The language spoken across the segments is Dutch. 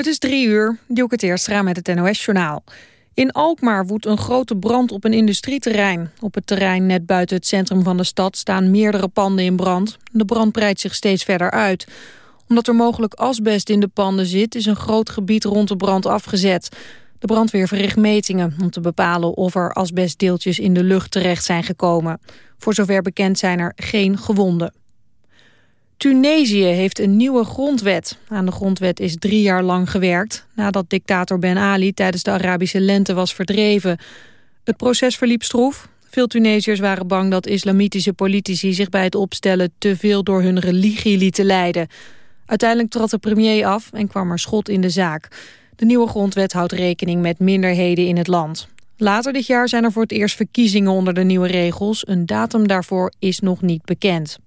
Het is drie uur, Dielke Teerstra met het NOS-journaal. In Alkmaar woedt een grote brand op een industrieterrein. Op het terrein net buiten het centrum van de stad staan meerdere panden in brand. De brand breidt zich steeds verder uit. Omdat er mogelijk asbest in de panden zit... is een groot gebied rond de brand afgezet. De brandweer verricht metingen om te bepalen of er asbestdeeltjes in de lucht terecht zijn gekomen. Voor zover bekend zijn er geen gewonden. Tunesië heeft een nieuwe grondwet. Aan de grondwet is drie jaar lang gewerkt... nadat dictator Ben Ali tijdens de Arabische lente was verdreven. Het proces verliep stroef. Veel Tunesiërs waren bang dat islamitische politici zich bij het opstellen... te veel door hun religie lieten leiden. Uiteindelijk trad de premier af en kwam er schot in de zaak. De nieuwe grondwet houdt rekening met minderheden in het land. Later dit jaar zijn er voor het eerst verkiezingen onder de nieuwe regels. Een datum daarvoor is nog niet bekend.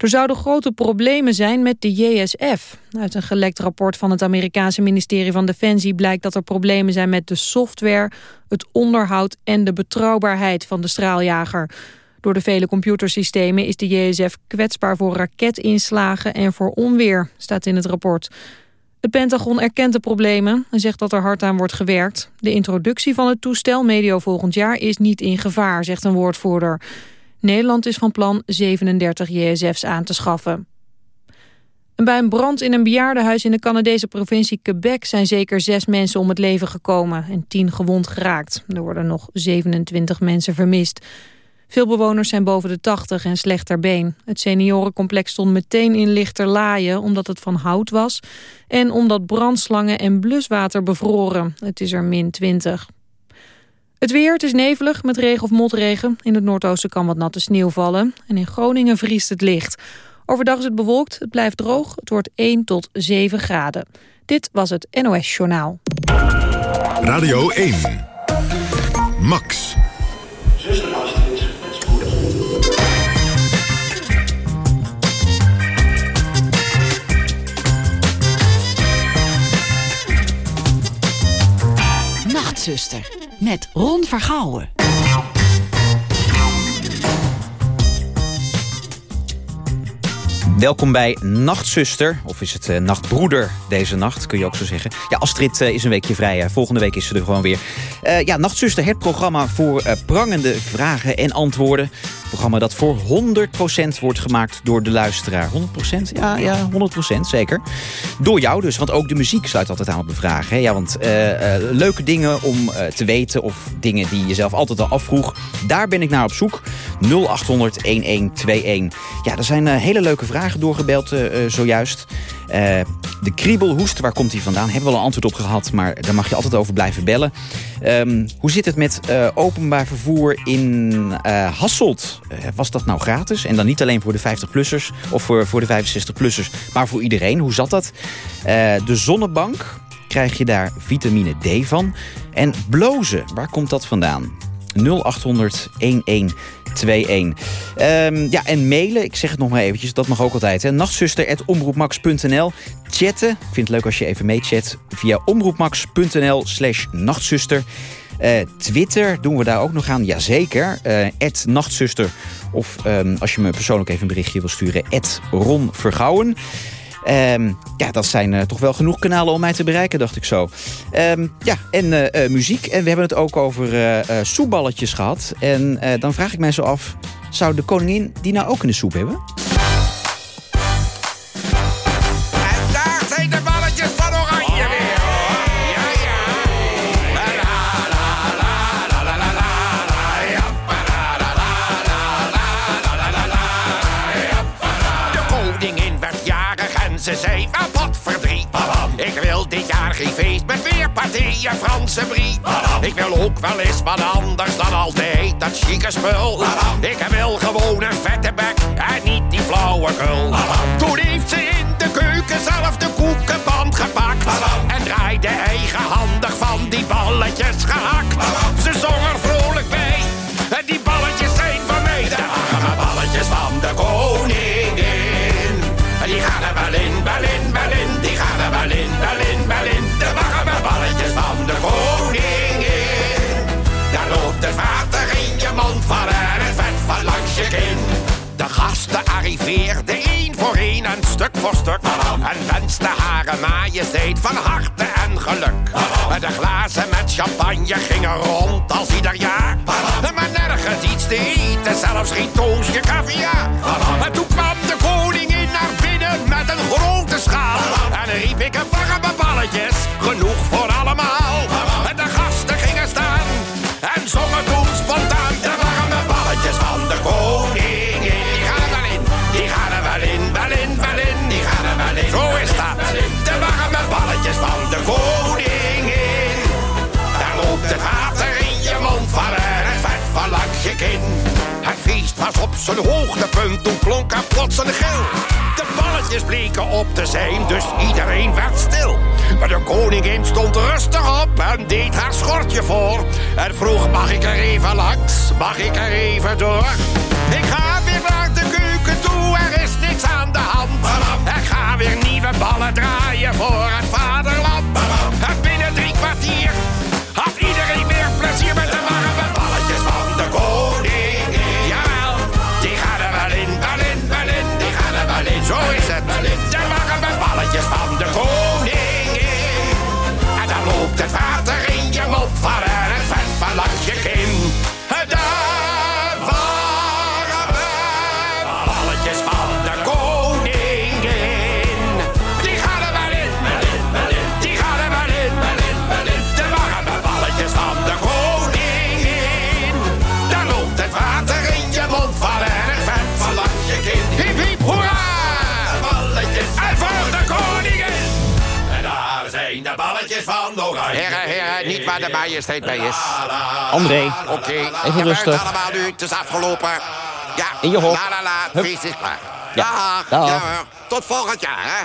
Er zouden grote problemen zijn met de JSF. Uit een gelekt rapport van het Amerikaanse ministerie van Defensie blijkt dat er problemen zijn met de software, het onderhoud en de betrouwbaarheid van de straaljager. Door de vele computersystemen is de JSF kwetsbaar voor raketinslagen en voor onweer, staat in het rapport. Het Pentagon erkent de problemen en zegt dat er hard aan wordt gewerkt. De introductie van het toestel medio volgend jaar is niet in gevaar, zegt een woordvoerder. Nederland is van plan 37 JSF's aan te schaffen. En bij een brand in een bejaardenhuis in de Canadese provincie Quebec... zijn zeker zes mensen om het leven gekomen en tien gewond geraakt. Er worden nog 27 mensen vermist. Veel bewoners zijn boven de 80 en slecht ter been. Het seniorencomplex stond meteen in lichterlaaien omdat het van hout was... en omdat brandslangen en bluswater bevroren. Het is er min 20. Het weer, het is nevelig met regen of motregen. In het noordoosten kan wat natte sneeuw vallen. En in Groningen vriest het licht. Overdag is het bewolkt, het blijft droog. Het wordt 1 tot 7 graden. Dit was het NOS Journaal. Radio 1. Max. Zuster Astrid, met spoedig. Nachtzuster met Ron Vergouwen. Welkom bij Nachtzuster, of is het uh, Nachtbroeder deze nacht, kun je ook zo zeggen. Ja, Astrid uh, is een weekje vrij, volgende week is ze er gewoon weer. Ja, Nachtzuster, het programma voor prangende vragen en antwoorden programma dat voor 100% wordt gemaakt door de luisteraar. 100%? Ja, ja 100% zeker. Door jou dus, want ook de muziek sluit altijd aan op de vraag. Hè? Ja, want leuke dingen om te weten of dingen die je zelf altijd al afvroeg. Daar ben ik naar op zoek. 0800 1121. Ja, er zijn hele leuke vragen doorgebeld zojuist. Uh, de kriebelhoest, waar komt die vandaan? Hebben we al een antwoord op gehad, maar daar mag je altijd over blijven bellen. Um, hoe zit het met openbaar vervoer in Hasselt? was dat nou gratis? En dan niet alleen voor de 50-plussers of voor, voor de 65-plussers, maar voor iedereen. Hoe zat dat? de zonnebank, krijg je daar vitamine D van? En blozen, waar komt dat vandaan? 0800 1121. Um, ja, en mailen, ik zeg het nog maar eventjes, dat mag ook altijd. Nachtzuster.omroepmax.nl Chatten, ik vind het leuk als je even meechat via omroepmax.nl slash nachtzuster. Uh, Twitter doen we daar ook nog aan, jazeker. Uh, nachtzuster. Of um, als je me persoonlijk even een berichtje wil sturen, Ron Vergouwen. Um, ja, dat zijn uh, toch wel genoeg kanalen om mij te bereiken, dacht ik zo. Um, ja, en uh, uh, muziek. En we hebben het ook over soepballetjes gehad. En dan vraag ik mij zo af, zou de koningin die nou ook in de soep hebben? Franse. Ik wil ook wel eens wat anders dan altijd dat chique spul. Ik wil gewoon een vette bek en niet die flauwekul. Toen heeft ze in de keuken zelf de koekenband gepakt. En draaide eigenhandig van die balletjes gehakt. Ze zong De gasten arriveerden één voor één en stuk voor stuk. En wenste hare majesteit van harte en geluk. De glazen met champagne gingen rond als ieder jaar. Maar nergens iets te eten, zelfs geen toosje caviar. En toen kwam de koningin naar binnen met een grote schaal. En riep ik een warme balletjes, genoeg voor allemaal. Het feest was op zijn hoogtepunt, toen klonk er plots een gil. De balletjes bleken op te zijn, dus iedereen werd stil. Maar de koningin stond rustig op en deed haar schortje voor. En vroeg, mag ik er even langs? Mag ik er even door? Ik ga weer naar de keuken toe, er is niks aan de hand. Ik ga weer nieuwe ballen draaien voor het vaderland. En binnen drie kwartier had iedereen weer plezier met Zo is het. Waar de majesteit bij is. André, Oké, Even rustig. allemaal nu, het is afgelopen. Ja, In je hok. La la la, het Hup. feest is klaar. Ja, Dag. dag. Ja, hoor. Tot volgend jaar, hè.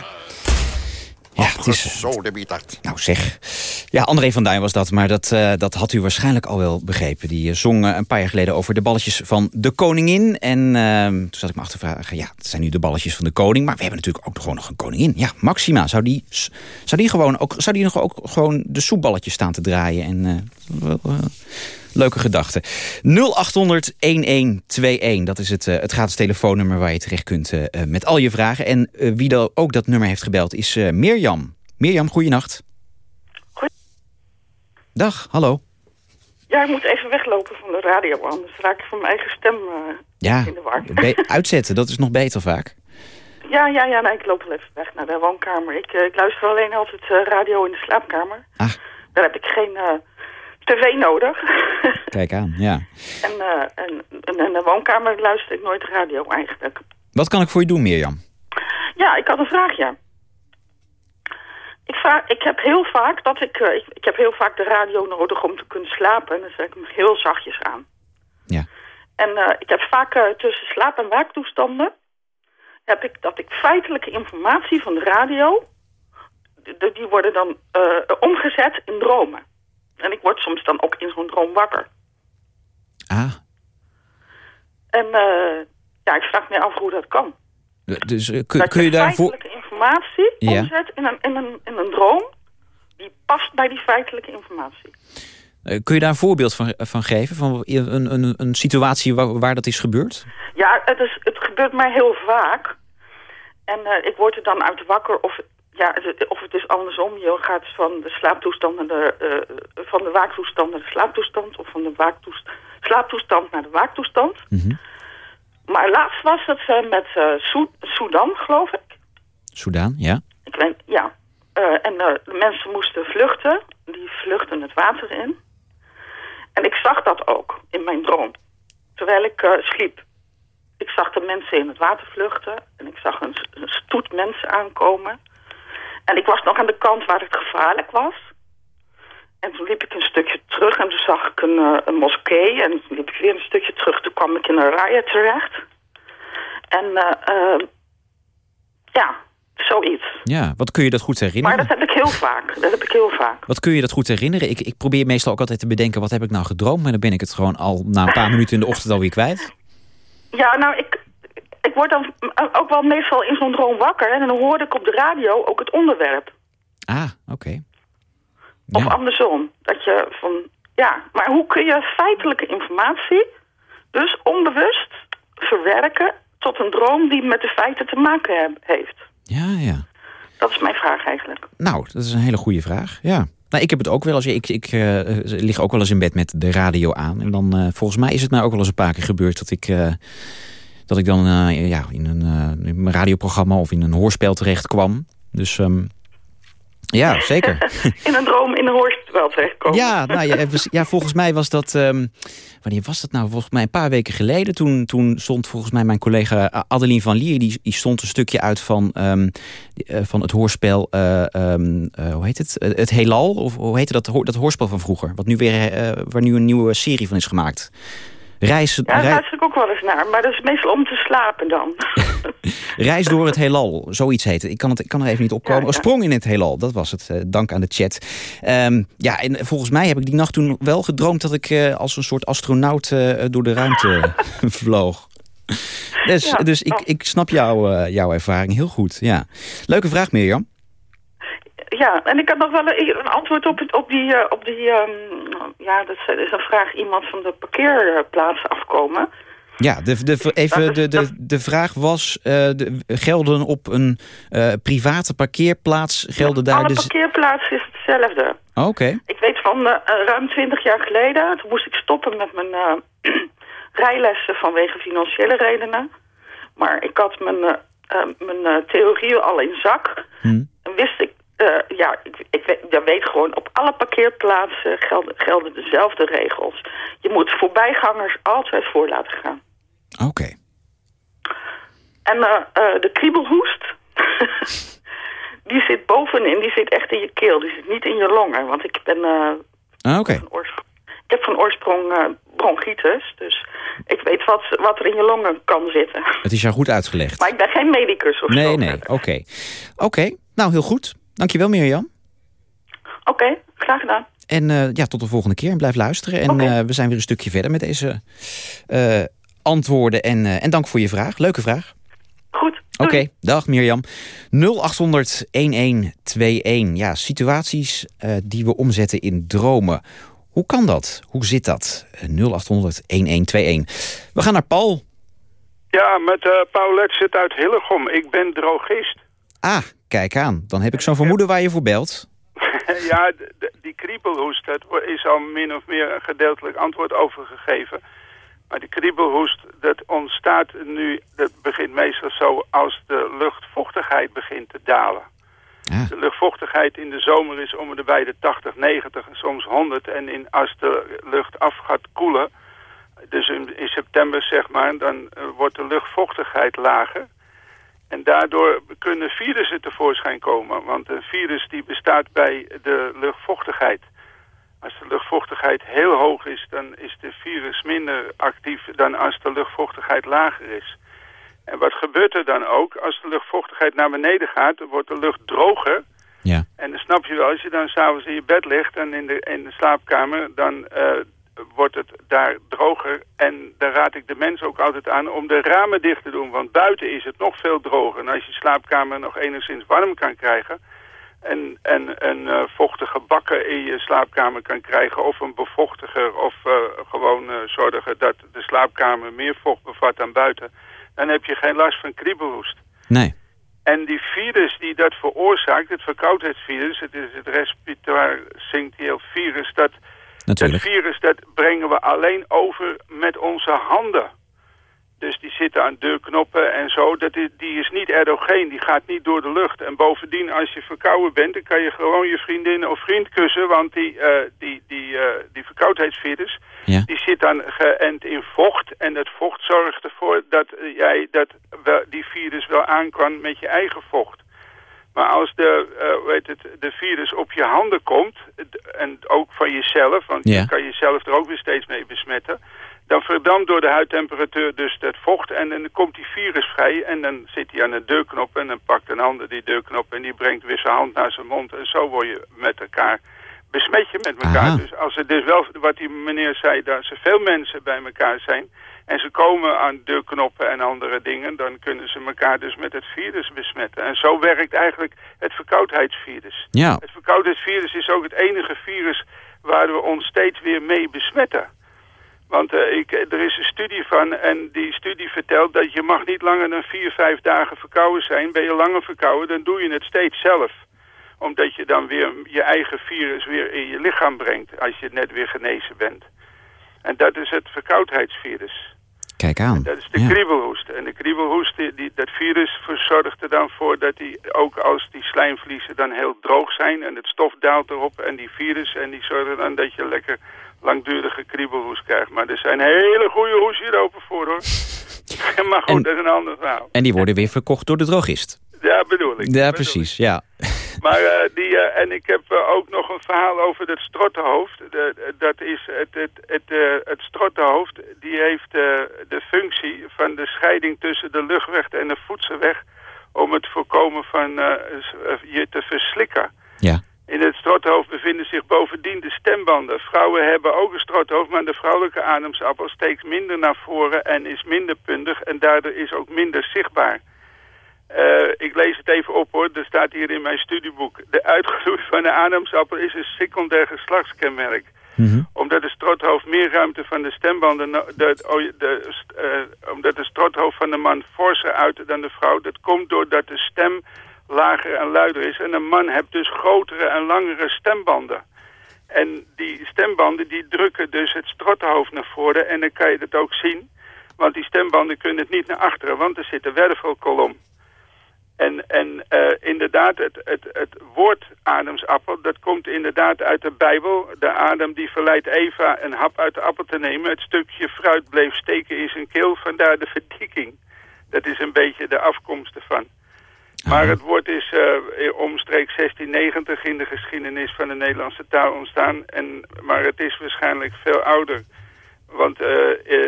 Ja, het is... Bietert. Nou zeg. Ja, André van Duin was dat, maar dat, eh, dat had u waarschijnlijk al wel begrepen. Die eh, zong eh, een paar jaar geleden over de balletjes van de koningin. En eh, toen zat ik me af te vragen, ja, het zijn nu de balletjes van de koning. Maar we hebben natuurlijk ook gewoon nog een koningin. Ja, Maxima, zou die, zou die, gewoon, ook, zou die nog ook gewoon de soepballetjes staan te draaien? En leuke gedachten. 0800-1121, dat is het, eh, het gratis telefoonnummer waar je terecht kunt eh, eh, met al je vragen. En wie dan ook dat nummer heeft gebeld is Mirjam. Mirjam, goeienacht. Dag, hallo. Ja, ik moet even weglopen van de radio, anders raak ik van mijn eigen stem Ja, in de war. uitzetten, dat is nog beter vaak. Ja, ja, ja, nee, ik loop wel even weg naar de woonkamer. Ik, ik luister alleen altijd radio in de slaapkamer. Ah. Daar heb ik geen tv nodig. Kijk aan, ja. en, eh, en, en in de woonkamer luister ik nooit radio eigenlijk. Wat kan ik voor je doen, Mirjam? Ja, ik had een vraagje. Ik, vraag, ik heb heel vaak dat ik, eh, ik, ik heb heel vaak de radio nodig om te kunnen slapen. En dan zet ik hem heel zachtjes aan. Ja. En eh, ik heb vaak tussen slaap- en waaktoestanden... heb ik dat ik feitelijke informatie van de radio... die worden dan omgezet in dromen. En ik word soms dan ook in zo'n droom wakker. Ah, En eh, ja, ik vraag me af hoe dat kan. dus eh, kun, dat kun je daarvoor... feitelijke informatie Ja. omzet in een, in, een, in een droom... die past bij die feitelijke informatie. eh, Kun je daar een voorbeeld van, van geven? Van een, een, een situatie waar, waar dat is gebeurd? Ja, het, is, het gebeurt mij heel vaak. En eh, ik word er dan uit wakker of, ja, of het is andersom. Je gaat van de slaaptoestand naar de, eh, van de waaktoestand naar de slaaptoestand... of van de waaktoest, slaaptoestand naar de waaktoestand. Mhm. Maar laatst was het eh, met eh Soe- Sudan, geloof ik. Soudaan, ja. Ik weet, ja. Eh, en eh, de mensen moesten vluchten. Die vluchten het water in. En ik zag dat ook in mijn droom. Terwijl ik eh, sliep. Ik zag de mensen in het water vluchten. En ik zag een, een stoet mensen aankomen. En ik was nog aan de kant waar het gevaarlijk was. En toen liep ik een stukje terug en toen zag ik een, eh, een moskee. En toen liep ik weer een stukje terug. Toen kwam ik in een rijen terecht. En eh, eh, ja, zoiets. Ja, wat kun je dat goed Maar herinneren? dat heb ik heel vaak. Dat heb ik heel vaak. Wat kun je dat goed herinneren? Ik, ik probeer meestal ook altijd te bedenken, wat heb ik nou gedroomd? Maar dan ben ik het gewoon al na een paar minuten in de ochtend alweer kwijt. Ja, nou, ik, ik word dan ook wel meestal in zo'n droom wakker. En dan hoorde ik op de radio ook het onderwerp. Ah, oké. Of Ja. andersom. Dat je van, ja, maar hoe kun je feitelijke informatie dus onbewust verwerken tot een droom die met de feiten te maken heeft? ja, ja. Dat is mijn vraag eigenlijk. Nou, dat is een hele goede vraag, ja. Nou, ik heb het ook wel eens. Ik, ik uh, lig ook wel eens in bed met de radio aan. En dan, uh, volgens mij is het nou ook wel eens een paar keer gebeurd dat ik, uh, dat ik dan ja, in, een, in een radioprogramma of in een hoorspel terecht kwam. Dus um, ja, zeker. in een droom in een hoorspel terechtkomen. Ja, nou, ja, ja, volgens mij was dat... Um, wanneer was dat nou? Volgens mij een paar weken geleden. Toen, toen stond volgens mij mijn collega Adeline van Lier... die, die stond een stukje uit van, um, van het hoorspel... Uh, um, uh, hoe heet het? Het Heelal? Of hoe heette dat, dat hoorspel van vroeger? Wat nu weer, uh, waar nu een nieuwe serie van is gemaakt. Reis, ja, daar luister ik ook wel eens naar. Maar dat is meestal om te slapen dan. Reis door het heelal, zoiets heet het. Ik kan, het, ik kan er even niet opkomen. Ja, ja. Sprong in het heelal, dat was het. Uh, dank aan de chat. Um, ja, en volgens mij heb ik die nacht toen wel gedroomd... dat ik uh, als een soort astronaut uh, door de ruimte vloog. Dus, dus ik, ik snap jou, jouw ervaring heel goed. Ja. Leuke vraag, Mirjam. Ja, en ik had nog wel een, een antwoord op, het, op die... Uh, op die um, ja, dat is een vraag iemand van de parkeerplaats afkomen. Ja, de, de, even, de, de, de vraag was, uh, de, gelden op een uh, private parkeerplaats, gelden daar... Alle de... parkeerplaatsen is hetzelfde. Oké. Okay. Ik weet van uh, ruim twintig jaar geleden, toen moest ik stoppen met mijn rijlessen vanwege financiële redenen. Maar ik had mijn, mijn theorie al in zak. Hmm. En wist ik uh, ja, ik, ik, weet, weet gewoon, op alle parkeerplaatsen gelden, gelden dezelfde regels. Je moet voorbijgangers altijd voor laten gaan. Oké. Okay. En uh, uh, de kriebelhoest, die zit bovenin, die zit echt in je keel. Die zit niet in je longen, want ik ben... ah, okay. Ik heb van oorsprong bronchitis, dus ik weet wat, wat er in je longen kan zitten. Het is jou goed uitgelegd. Maar ik ben geen medicus of nee, zo. Nee, nee, oké. Okay. Oké, nou heel goed. Dankjewel Mirjam. Oké, okay, graag gedaan. En uh, ja, tot de volgende keer en blijf luisteren. En okay. uh, we zijn weer een stukje verder met deze uh, antwoorden. En, en dank voor je vraag. Leuke vraag. Goed. Oké, okay, dag Mirjam. 0800-1121. Ja, situaties die we omzetten in dromen. Hoe kan dat? Hoe zit dat? 0800-1121. We gaan naar Paul. Ja, met Paul Letset uit Hillegom. Ik ben drogist. Ah, kijk aan. Dan heb ik zo'n vermoeden waar je voor belt. ja, die kriebelhoest, dat is al min of meer een gedeeltelijk antwoord over gegeven. Maar die kriebelhoest, dat ontstaat nu, dat begint meestal zo als de luchtvochtigheid begint te dalen. Ja. De luchtvochtigheid in de zomer is om de bij de 80, 90 en soms 100. En in, als de lucht af gaat koelen, dus in, in september zeg maar, dan uh, wordt de luchtvochtigheid lager. En daardoor kunnen virussen tevoorschijn komen. Want een virus die bestaat bij de luchtvochtigheid. Als de luchtvochtigheid heel hoog is, dan is de virus minder actief dan als de luchtvochtigheid lager is. En wat gebeurt er dan ook? Als de luchtvochtigheid naar beneden gaat, dan wordt de lucht droger. Ja. En dan snap je wel, als je dan s'avonds in je bed ligt en in de, in de slaapkamer, dan uh, wordt het daar droger. En daar raad ik de mensen ook altijd aan om de ramen dicht te doen. Want buiten is het nog veel droger. En als je slaapkamer nog enigszins warm kan krijgen... en, en een uh, vochtige bakken in je slaapkamer kan krijgen... of een bevochtiger of uh, gewoon uh, zorgen dat de slaapkamer meer vocht bevat dan buiten... dan heb je geen last van kriebelhoest. Nee. En die virus die dat veroorzaakt, het verkoudheidsvirus... het is het respiratoire syncytial virus... dat Natuurlijk. Dat virus dat brengen we alleen over met onze handen. Dus die zitten aan deurknoppen en zo. Dat is, die is niet endogeen, die gaat niet door de lucht. En bovendien, als je verkouden bent, dan kan je gewoon je vriendin of vriend kussen. Want die, uh, die, die, uh, die verkoudheidsvirus, ja. die zit dan geënt in vocht. En dat vocht zorgt ervoor dat jij dat, die virus wel aan kan met je eigen vocht. Maar als de, uh, weet het, de virus op je handen komt, en ook van jezelf, want Ja. je kan jezelf er ook weer steeds mee besmetten, dan verdampt door de huidtemperatuur dus dat vocht en dan komt die virus vrij en dan zit hij aan de deurknop en dan pakt een ander die deurknop en die brengt weer zijn hand naar zijn mond en zo word je met elkaar, besmet je met elkaar. Aha. Dus als er dus wel, wat die meneer zei, dat er veel mensen bij elkaar zijn en ze komen aan deurknoppen en andere dingen, dan kunnen ze elkaar dus met het virus besmetten. En zo werkt eigenlijk het verkoudheidsvirus. Ja. Het verkoudheidsvirus is ook het enige virus waar we ons steeds weer mee besmetten. Want uh, ik, er is een studie van en die studie vertelt dat je mag niet langer dan vier, vijf dagen verkouden zijn. Ben je langer verkouden, dan doe je het steeds zelf. Omdat je dan weer je eigen virus weer in je lichaam brengt als je net weer genezen bent. En dat is het verkoudheidsvirus. Kijk aan. Dat is de kriebelhoest. En de kriebelhoest, die, dat virus zorgt er dan voor dat die, ook als die slijmvliezen dan heel droog zijn en het stof daalt erop en die virus en die zorgen dan dat je lekker langdurige kriebelhoest krijgt. Maar er zijn hele goede hoestsiropen voor hoor. maar goed, dat is een ander verhaal. En die worden weer verkocht door de drogist. Ja, bedoel ik. Ja, precies, ja. Maar uh, die, uh, en ik heb uh, ook nog een verhaal over het strottenhoofd. De, dat is het, het, het, het strottenhoofd, die heeft de functie van de scheiding tussen de luchtweg en de voedselweg... om het voorkomen van je te verslikken. Ja. In het strothoofd bevinden zich bovendien de stembanden. Vrouwen hebben ook een strothoofd, maar de vrouwelijke ademsappel steekt minder naar voren en is minder puntig en daardoor is ook minder zichtbaar. Uh, ik lees het even op hoor, er staat hier in mijn studieboek. De uitgroei van de ademsappel is een secundair geslachtskenmerk. Mm -hmm. Omdat de strothoofd meer ruimte van de stembanden... De, de, de, uh, omdat de strothoofd van de man forser uit dan de vrouw... dat komt doordat de stem lager en luider is. En een man heeft dus grotere en langere stembanden. En die stembanden die drukken dus het strothoofd naar voren. En dan kan je dat ook zien. Want die stembanden kunnen het niet naar achteren, want er zit een wervelkolom. En, en uh, inderdaad, het, het, het woord ademsappel, dat komt inderdaad uit de Bijbel. De adem die verleidt Eva een hap uit de appel te nemen. Het stukje fruit bleef steken in zijn keel, vandaar de verdikking. Dat is een beetje de afkomst ervan. Maar het woord is uh, omstreeks 1690 in de geschiedenis van de Nederlandse taal ontstaan. En, maar het is waarschijnlijk veel ouder. Want uh,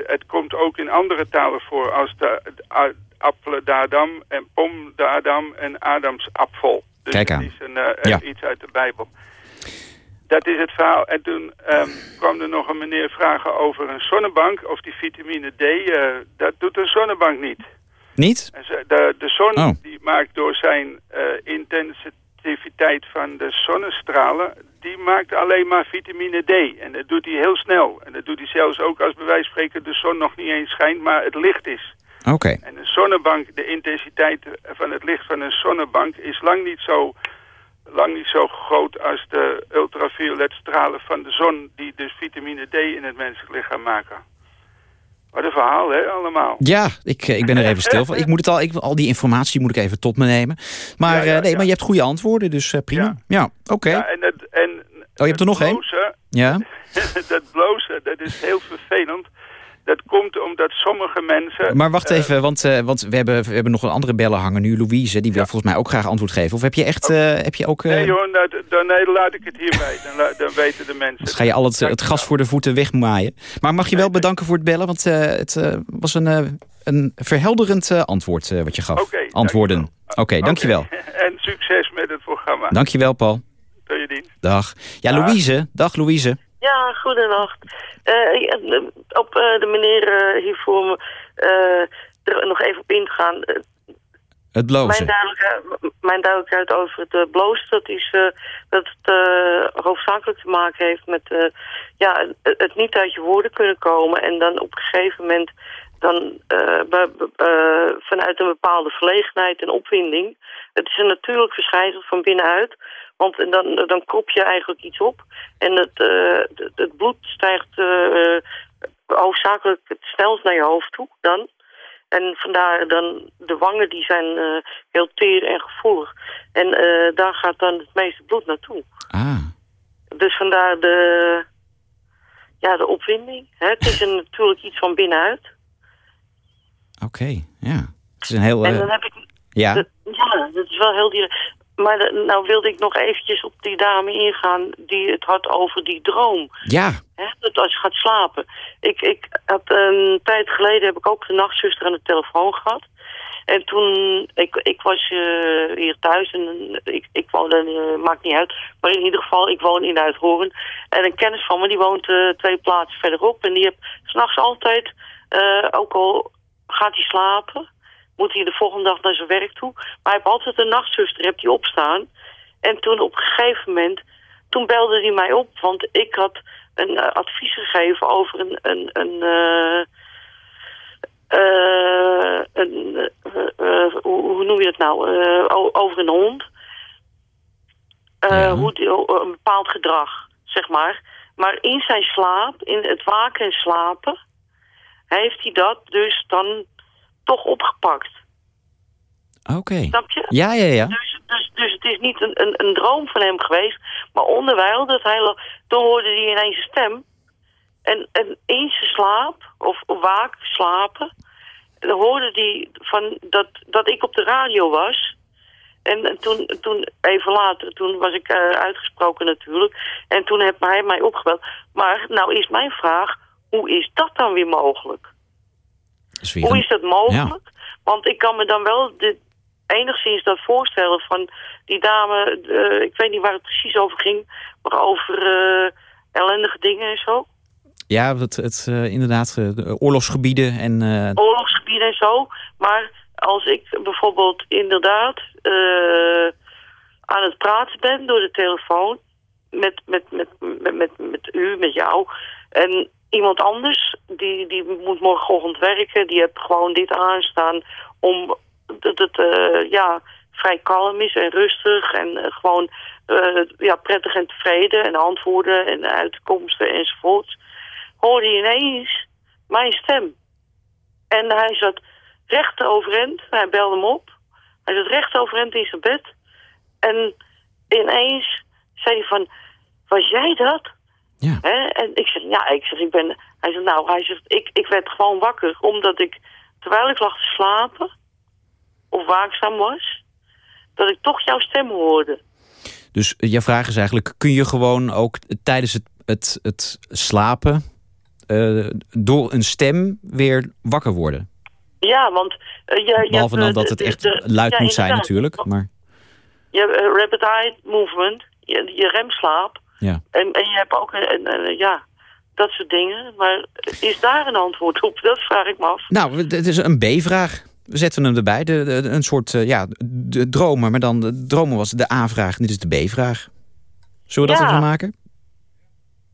het komt ook in andere talen voor als de, de appelen en pom de Adam en Adams apfel. Dus Kijk aan. dat is een, uh, ja. iets uit de Bijbel. Dat is het verhaal. En toen um, kwam er nog een meneer vragen over een zonnebank. Of die vitamine D, uh, dat doet een zonnebank niet. Niet? De, de zon oh. die maakt door zijn uh, intensiviteit van de zonnestralen... die maakt alleen maar vitamine D. En dat doet hij heel snel. En dat doet hij zelfs ook als bij wijze van spreken de zon nog niet eens schijnt... maar het licht is. Oké. Okay. En een zonnebank, de intensiteit van het licht van een zonnebank... is lang niet zo, lang niet zo groot als de ultravioletstralen van de zon... die dus vitamine D in het menselijk lichaam maken. Wat een verhaal, hè, allemaal. Ja, ik, ik ben er even stil van. Ik moet het al, ik, al die informatie moet ik even tot me nemen. Maar, ja, ja, uh, nee, ja. maar je hebt goede antwoorden, dus uh, prima. Ja, oké. Okay. En het, en oh, je hebt er nog één? Ja. dat blozen, dat is heel vervelend. Dat komt omdat sommige mensen... Maar wacht even, uh, want, uh, want we, hebben, we hebben nog een andere beller hangen nu. Louise, die wil ja. volgens mij ook graag antwoord geven. Of heb je echt... Uh, heb je ook, Nee joh, nou, dan, nee, dan laat ik het hierbij. Dan, dan weten de mensen. Dan ga je al het, het gas voor de voeten wegmaaien. Maar mag je wel bedanken voor het bellen? Want het was een, een verhelderend antwoord wat je gaf. Okay, Antwoorden. Oké, okay, dankjewel. En succes met het programma. Dankjewel, Paul. Tot je dienst. Dag. Ja, Louise. Dag, Louise. Ja, goedenacht. Uh, op uh, de meneer uh, hier voor me er nog even op ingaan. het blozen. Mijn duidelijkheid, mijn duidelijkheid over het blozen, dat is dat het hoofdzakelijk te maken heeft met ja, het, het, niet uit je woorden kunnen komen en dan op een gegeven moment dan vanuit een bepaalde verlegenheid en opwinding. Het is een natuurlijk verschijnsel van binnenuit. Want dan, dan krop je eigenlijk iets op. En het, uh, het, het bloed stijgt uh, hoofdzakelijk het snelst naar je hoofd toe dan. En vandaar dan de wangen die zijn uh, heel teer en gevoelig. En daar gaat dan het meeste bloed naartoe. Ah. Dus vandaar de, ja, de opwinding. Hè? Het is een, natuurlijk iets van binnenuit. Oké, okay, ja. Het is een heel... En dan heb ik... Ja. De, ja, dat is wel heel direct. Maar de, nou wilde ik nog eventjes op die dame ingaan die het had over die droom. Ja. He, dat als je gaat slapen. Ik, ik had een tijd geleden heb ik ook de nachtzuster aan de telefoon gehad. En toen, ik, ik was uh, hier thuis en ik, ik woonde, uh, maakt niet uit. Maar in ieder geval, ik woon in Uithoren. En een kennis van me, die woont uh, twee plaatsen verderop. En die heeft s'nachts altijd, ook al gaat hij slapen moet hij de volgende dag naar zijn werk toe. Maar hij heeft altijd een nachtzuster, heb hij opstaan. En toen op een gegeven moment, toen belde hij mij op. Want ik had een eh, advies gegeven over een... een, een eh, eh, een, hoe, hoe noem je het nou? Over een hond. Ja. hoe die, een bepaald gedrag, zeg maar. Maar in zijn slaap, in het waken en slapen, heeft hij dat dus dan toch opgepakt. Oké. Snap je? Ja, ja, ja. Dus, dus, dus het is niet een, een, een droom van hem geweest. Maar onderwijl, dat hij, toen hoorde hij ineens een stem. En, en in zijn slaap, of waak, slapen... dan hoorde hij van dat, dat ik op de radio was. En, en toen, toen, even later, toen was ik eh, uitgesproken natuurlijk. En toen heeft hij mij opgebeld. Maar nou is mijn vraag, hoe is dat dan weer mogelijk? Weer Hoe is dat mogelijk? Want ik kan me dan wel de, enigszins dat voorstellen van die dame... eh, ik weet niet waar het precies over ging... maar over eh, ellendige dingen en zo. Ja, het, het, eh, inderdaad, de oorlogsgebieden en... Oorlogsgebieden en zo. Maar als ik bijvoorbeeld inderdaad aan het praten ben door de telefoon... Met, met, met, met, met, met u, met jou... en iemand anders, die, die moet morgenochtend werken... die heeft gewoon dit aanstaan om dat het eh, ja, vrij kalm is en rustig... en eh, gewoon eh, ja, prettig en tevreden en antwoorden en uitkomsten enzovoort... hoorde je ineens mijn stem. En hij zat recht overeind. Hij belde hem op. Hij zat recht overeind in zijn bed. En ineens zei hij van, was jij dat? Ja. Hè? En ik zeg, ja, ik zeg, ik ben... Hij zegt, nou, hij zegt, ik, ik werd gewoon wakker omdat ik, terwijl ik lag te slapen, of waakzaam was, dat ik toch jouw stem hoorde. Dus eh, jouw vraag is eigenlijk, kun je gewoon ook tijdens het, het, het slapen... eh, door een stem weer wakker worden? Ja, want... eh, je, je Behalve dan hebt, eh, dat het echt de- luid ja, moet zijn natuurlijk. Maar Je hebt rapid eye movement, je, je remslaap. Ja. En, en je hebt ook, een, een- een- ja, dat soort dingen. Maar is daar een antwoord op? Dat vraag ik me af. Nou, het is een B-vraag. We zetten hem erbij. De, de- een soort eh, ja, de dromen. Maar dan de dromen was de A-vraag. Dit is de B-vraag. Zullen we dat ervan maken?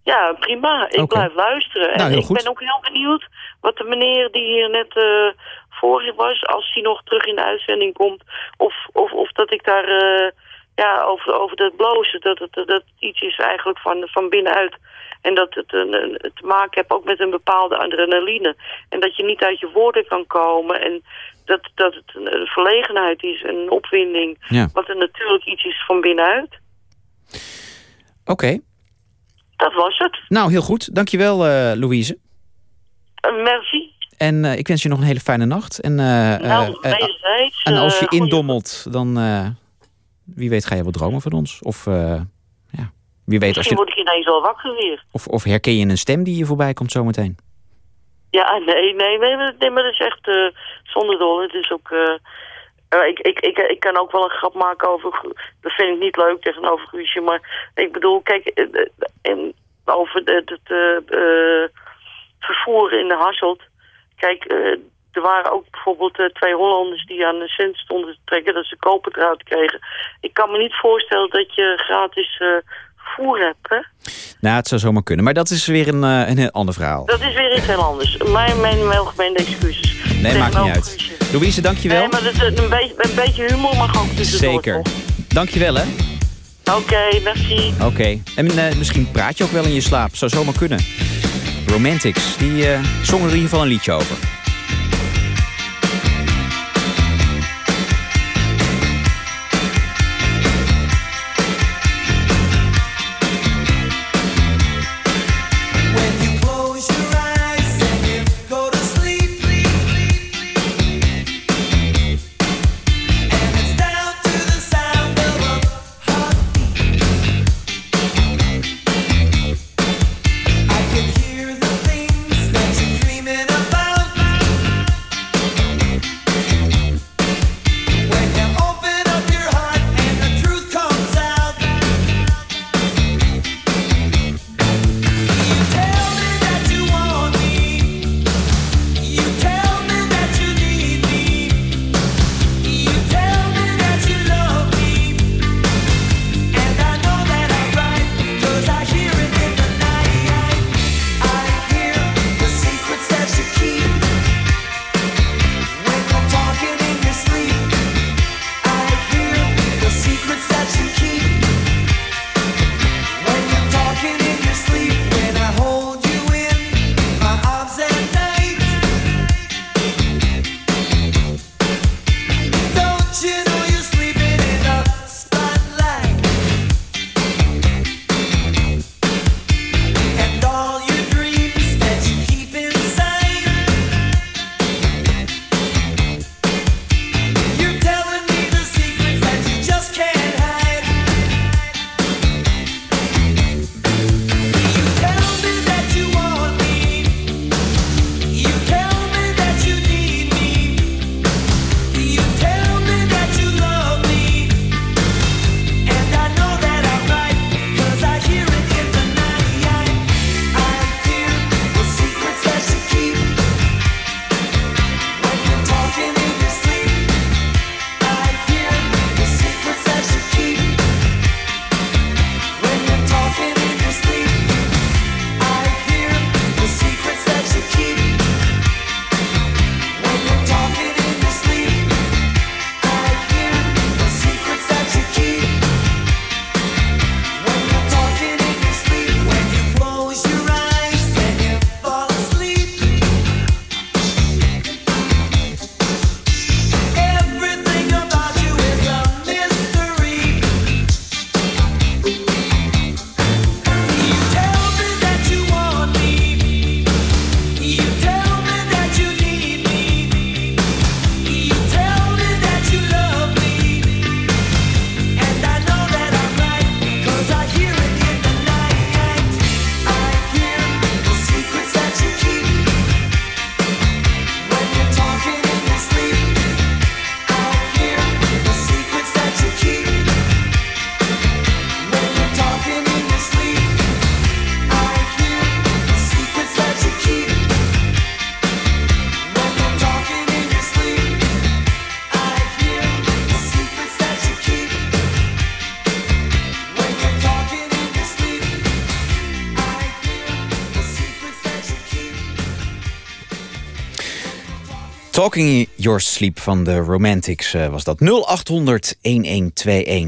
Ja, prima. Ik blijf luisteren. Nou, en ik goed. ben ook heel benieuwd wat de meneer die hier net eh, voor je was... als hij nog terug in de uitzending komt... of, of, of dat ik daar... eh, ja, over, over dat blozen, dat het dat het iets is eigenlijk van, van binnenuit. En dat het een, een, te maken heeft ook met een bepaalde adrenaline. En dat je niet uit je woorden kan komen. En dat, dat het een, een verlegenheid is, een opwinding. Ja. Wat er natuurlijk iets is van binnenuit. Oké. Dat was het. Nou, heel goed. Dankjewel, eh Louise. Eh, merci. En eh, ik wens je nog een hele fijne nacht. En, Nou, en als je indommelt, dan wie weet ga je wat dromen van ons. Of, eh, ja, wie weet als Misschien je, word ik ineens al wakker weer. of, of herken je een stem die je voorbij komt zometeen. Ja, nee, nee, nee, maar, nee, maar dat is echt eh, zonder dolle. Het is ook... eh, ik, ik, ik, ik kan ook wel een grap maken over... Dat vind ik niet leuk tegenover Guusje, maar ik bedoel, kijk, en over het eh, vervoer in de Hasselt. Kijk, eh, er waren ook bijvoorbeeld eh, twee Hollanders die aan de cent stonden te trekken dat ze koper eruit kregen. Ik kan me niet voorstellen dat je gratis eh, vervoer hebt, hè? Nou, het zou zomaar kunnen. Maar dat is weer een, eh, een heel ander verhaal. Dat is weer iets heel anders. Mijn, mijn welgemeende excuses. Nee, maakt niet uit. Louise, dankjewel. Nee, maar dat, een, beetje, een beetje humor mag ook tussendoor. Zeker. Dankjewel, hè. Oké, merci. Oké. En misschien praat je ook wel in je slaap. Zou zomaar kunnen. Romantics, die eh, zongen er in ieder geval een liedje over. Talking in Your Sleep van de Romantics eh, was dat. 0800-1121,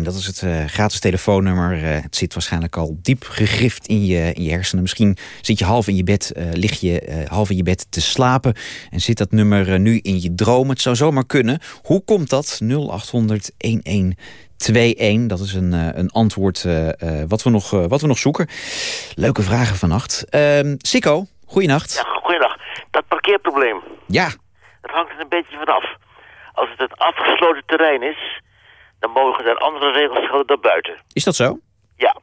dat is het eh, gratis telefoonnummer. Eh, het zit waarschijnlijk al diep gegrift in je, in je hersenen. Misschien zit je half in je bed, lig je half in je bed te slapen... en zit dat nummer nu in je droom. Het zou zomaar kunnen. Hoe komt dat? 0800-1121, dat is een, een antwoord wat, we nog, wat we nog zoeken. Leuke vragen vannacht. Ehm Sikko, goeienacht. Ja, goeiedag. Dat parkeerprobleem, Ja, dat hangt er een beetje vanaf. Als het een afgesloten terrein is, dan mogen er andere regels gelden dan buiten. is dat zo? Ja.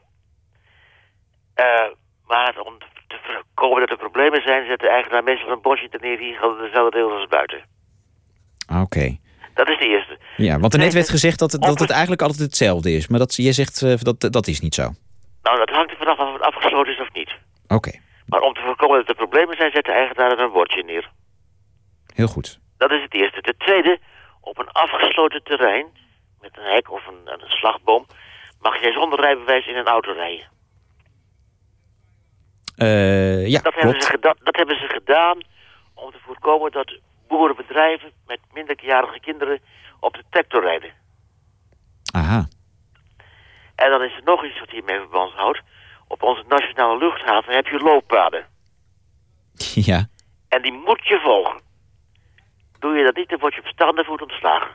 Eh, maar om te voorkomen dat er problemen zijn, zet de eigenaar meestal een bosje ten neer. Hier gelden dezelfde regels als buiten. Ah, Oké. Dat is de eerste. Ja, want er net werd gezegd dat, het- dat het eigenlijk altijd hetzelfde is. Maar dat, jij zegt eh, dat dat is niet zo. Nou, dat hangt er vanaf of het afgesloten is of niet. Oké, Maar om te voorkomen dat er problemen zijn, zet de eigenaar er een bordje neer. Heel goed. Dat is het eerste. Ten tweede, op een afgesloten terrein, met een hek of een, een slagboom, mag jij zonder rijbewijs in een auto rijden. Eh, ja, Dat hebben, ze dat hebben ze gedaan om te voorkomen dat boerenbedrijven met minderjarige kinderen op de tractor rijden. Aha. En dan is er nog iets wat hiermee verband houdt. Op onze nationale luchthaven heb je looppaden. Ja. En die moet je volgen. Doe je dat niet, dan word je op staande voet ontslagen.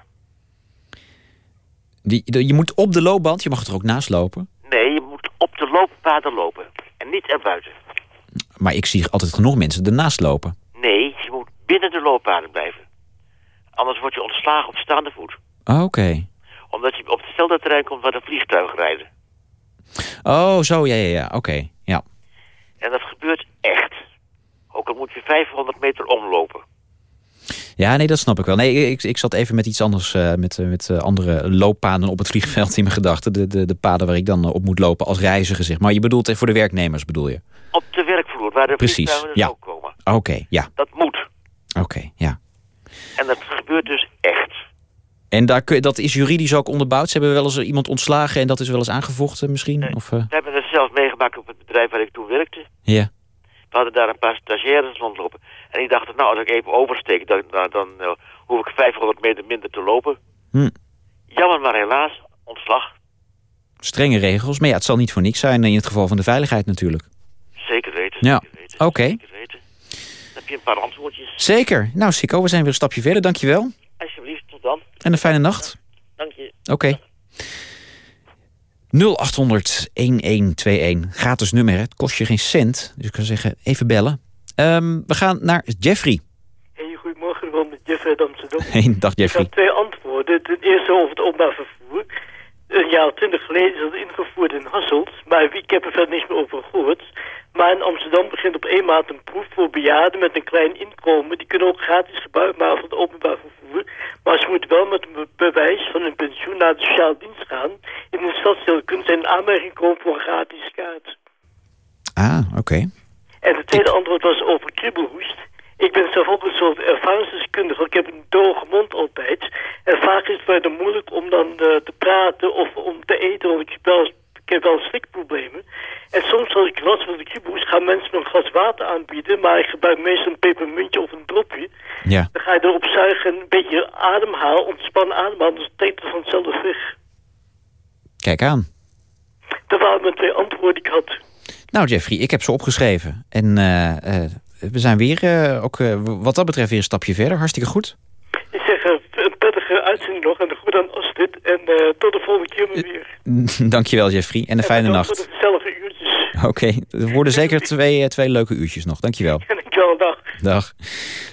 Die, je moet op de loopband, je mag er ook naast lopen. Nee, je moet op de looppaden lopen. En niet erbuiten. Maar ik zie altijd genoeg mensen ernaast lopen. Nee, je moet binnen de looppaden blijven. Anders word je ontslagen op staande voet. Ah, Oké. Omdat je op hetzelfde terrein komt waar de vliegtuigen rijden. Oh, zo, ja, ja, ja. Oké, ja. En dat gebeurt echt. Ook al moet je 500 meter omlopen. Ja, nee, dat snap ik wel. Nee, ik, ik zat even met iets anders, eh, met, eh, met eh, andere looppaden op het vliegveld in mijn gedachten. De, de, de paden waar ik dan op moet lopen als reiziger, zeg. Maar je bedoelt voor de werknemers, bedoel je? Op de werkvloer, waar de Precies, vliegtuigen dus ja. ook komen. Oké, ja. Dat moet. Oké, ja. En dat gebeurt dus echt. En daar kun, dat is juridisch ook onderbouwd? Ze hebben wel eens iemand ontslagen en dat is wel eens aangevochten misschien? Of, We hebben het zelf meegemaakt op het bedrijf waar ik toen werkte. Ja. We hadden daar een paar stagiaires rondlopen. En die dachten, nou, als ik even oversteek, dan, dan, dan eh, hoef ik 500 meter minder te lopen. Hm. Jammer, maar helaas, ontslag. Strenge regels, maar ja, het zal niet voor niks zijn in het geval van de veiligheid natuurlijk. Zeker weten. Ja, zeker weten, oké. Dan heb je een paar antwoordjes. Zeker. Nou, Sikko, we zijn weer een stapje verder. Dankjewel. Alsjeblieft, tot dan. En een fijne nacht. Dank je. Oké. 0800 1121. Gratis nummer, het kost je geen cent. Dus ik kan zeggen, even bellen. Ehm, we gaan naar Jeffrey. Hey, goedemorgen, Ron met Jeff uit Amsterdam. Hey, dag Ik Jeffrey. had twee antwoorden. Ten eerste over het openbaar vervoer. Een jaar twintig geleden is dat ingevoerd in Hasselt. Maar ik heb er verder niks meer over gehoord. Maar in Amsterdam begint op 1 maand een proef voor bejaarden met een klein inkomen. Die kunnen ook gratis gebruik maken van het openbaar vervoer. Maar ze moeten wel met een be- bewijs van hun pensioen naar de sociale dienst gaan. In een stadsdeel kunnen ze in aanmerking komen voor een gratis kaart. Ah, oké. En het tweede antwoord was over kriebelhoest. Ik ben zelf ook een soort ervaringsdeskundige. Ik heb een droge mond altijd. En vaak is het verder moeilijk om dan eh, te praten of om te eten. Want ik heb wel, ik heb wel slikproblemen. En soms als ik last van de kriebelhoest gaan mensen me een glas water aanbieden. Maar ik gebruik meestal een pepermuntje of een dropje. Ja. Dan ga je erop zuigen en een beetje ademhalen, ontspannen ademhalen. Dus het trekt er vanzelf weg. Kijk aan. Dat waren mijn twee antwoorden die ik had. Nou Jeffrey, ik heb ze opgeschreven. En eh, eh, we zijn weer, eh, ook wat dat betreft, weer een stapje verder. Hartstikke goed. Ik zeg een prettige uitzending nog en goed aan Astrid. En tot de volgende keer maar weer. Dankjewel Jeffrey en een fijne nacht. Voor de gezellige uurtjes. Oké, er worden zeker twee, twee leuke uurtjes nog. Dankjewel. En ik wel een dag.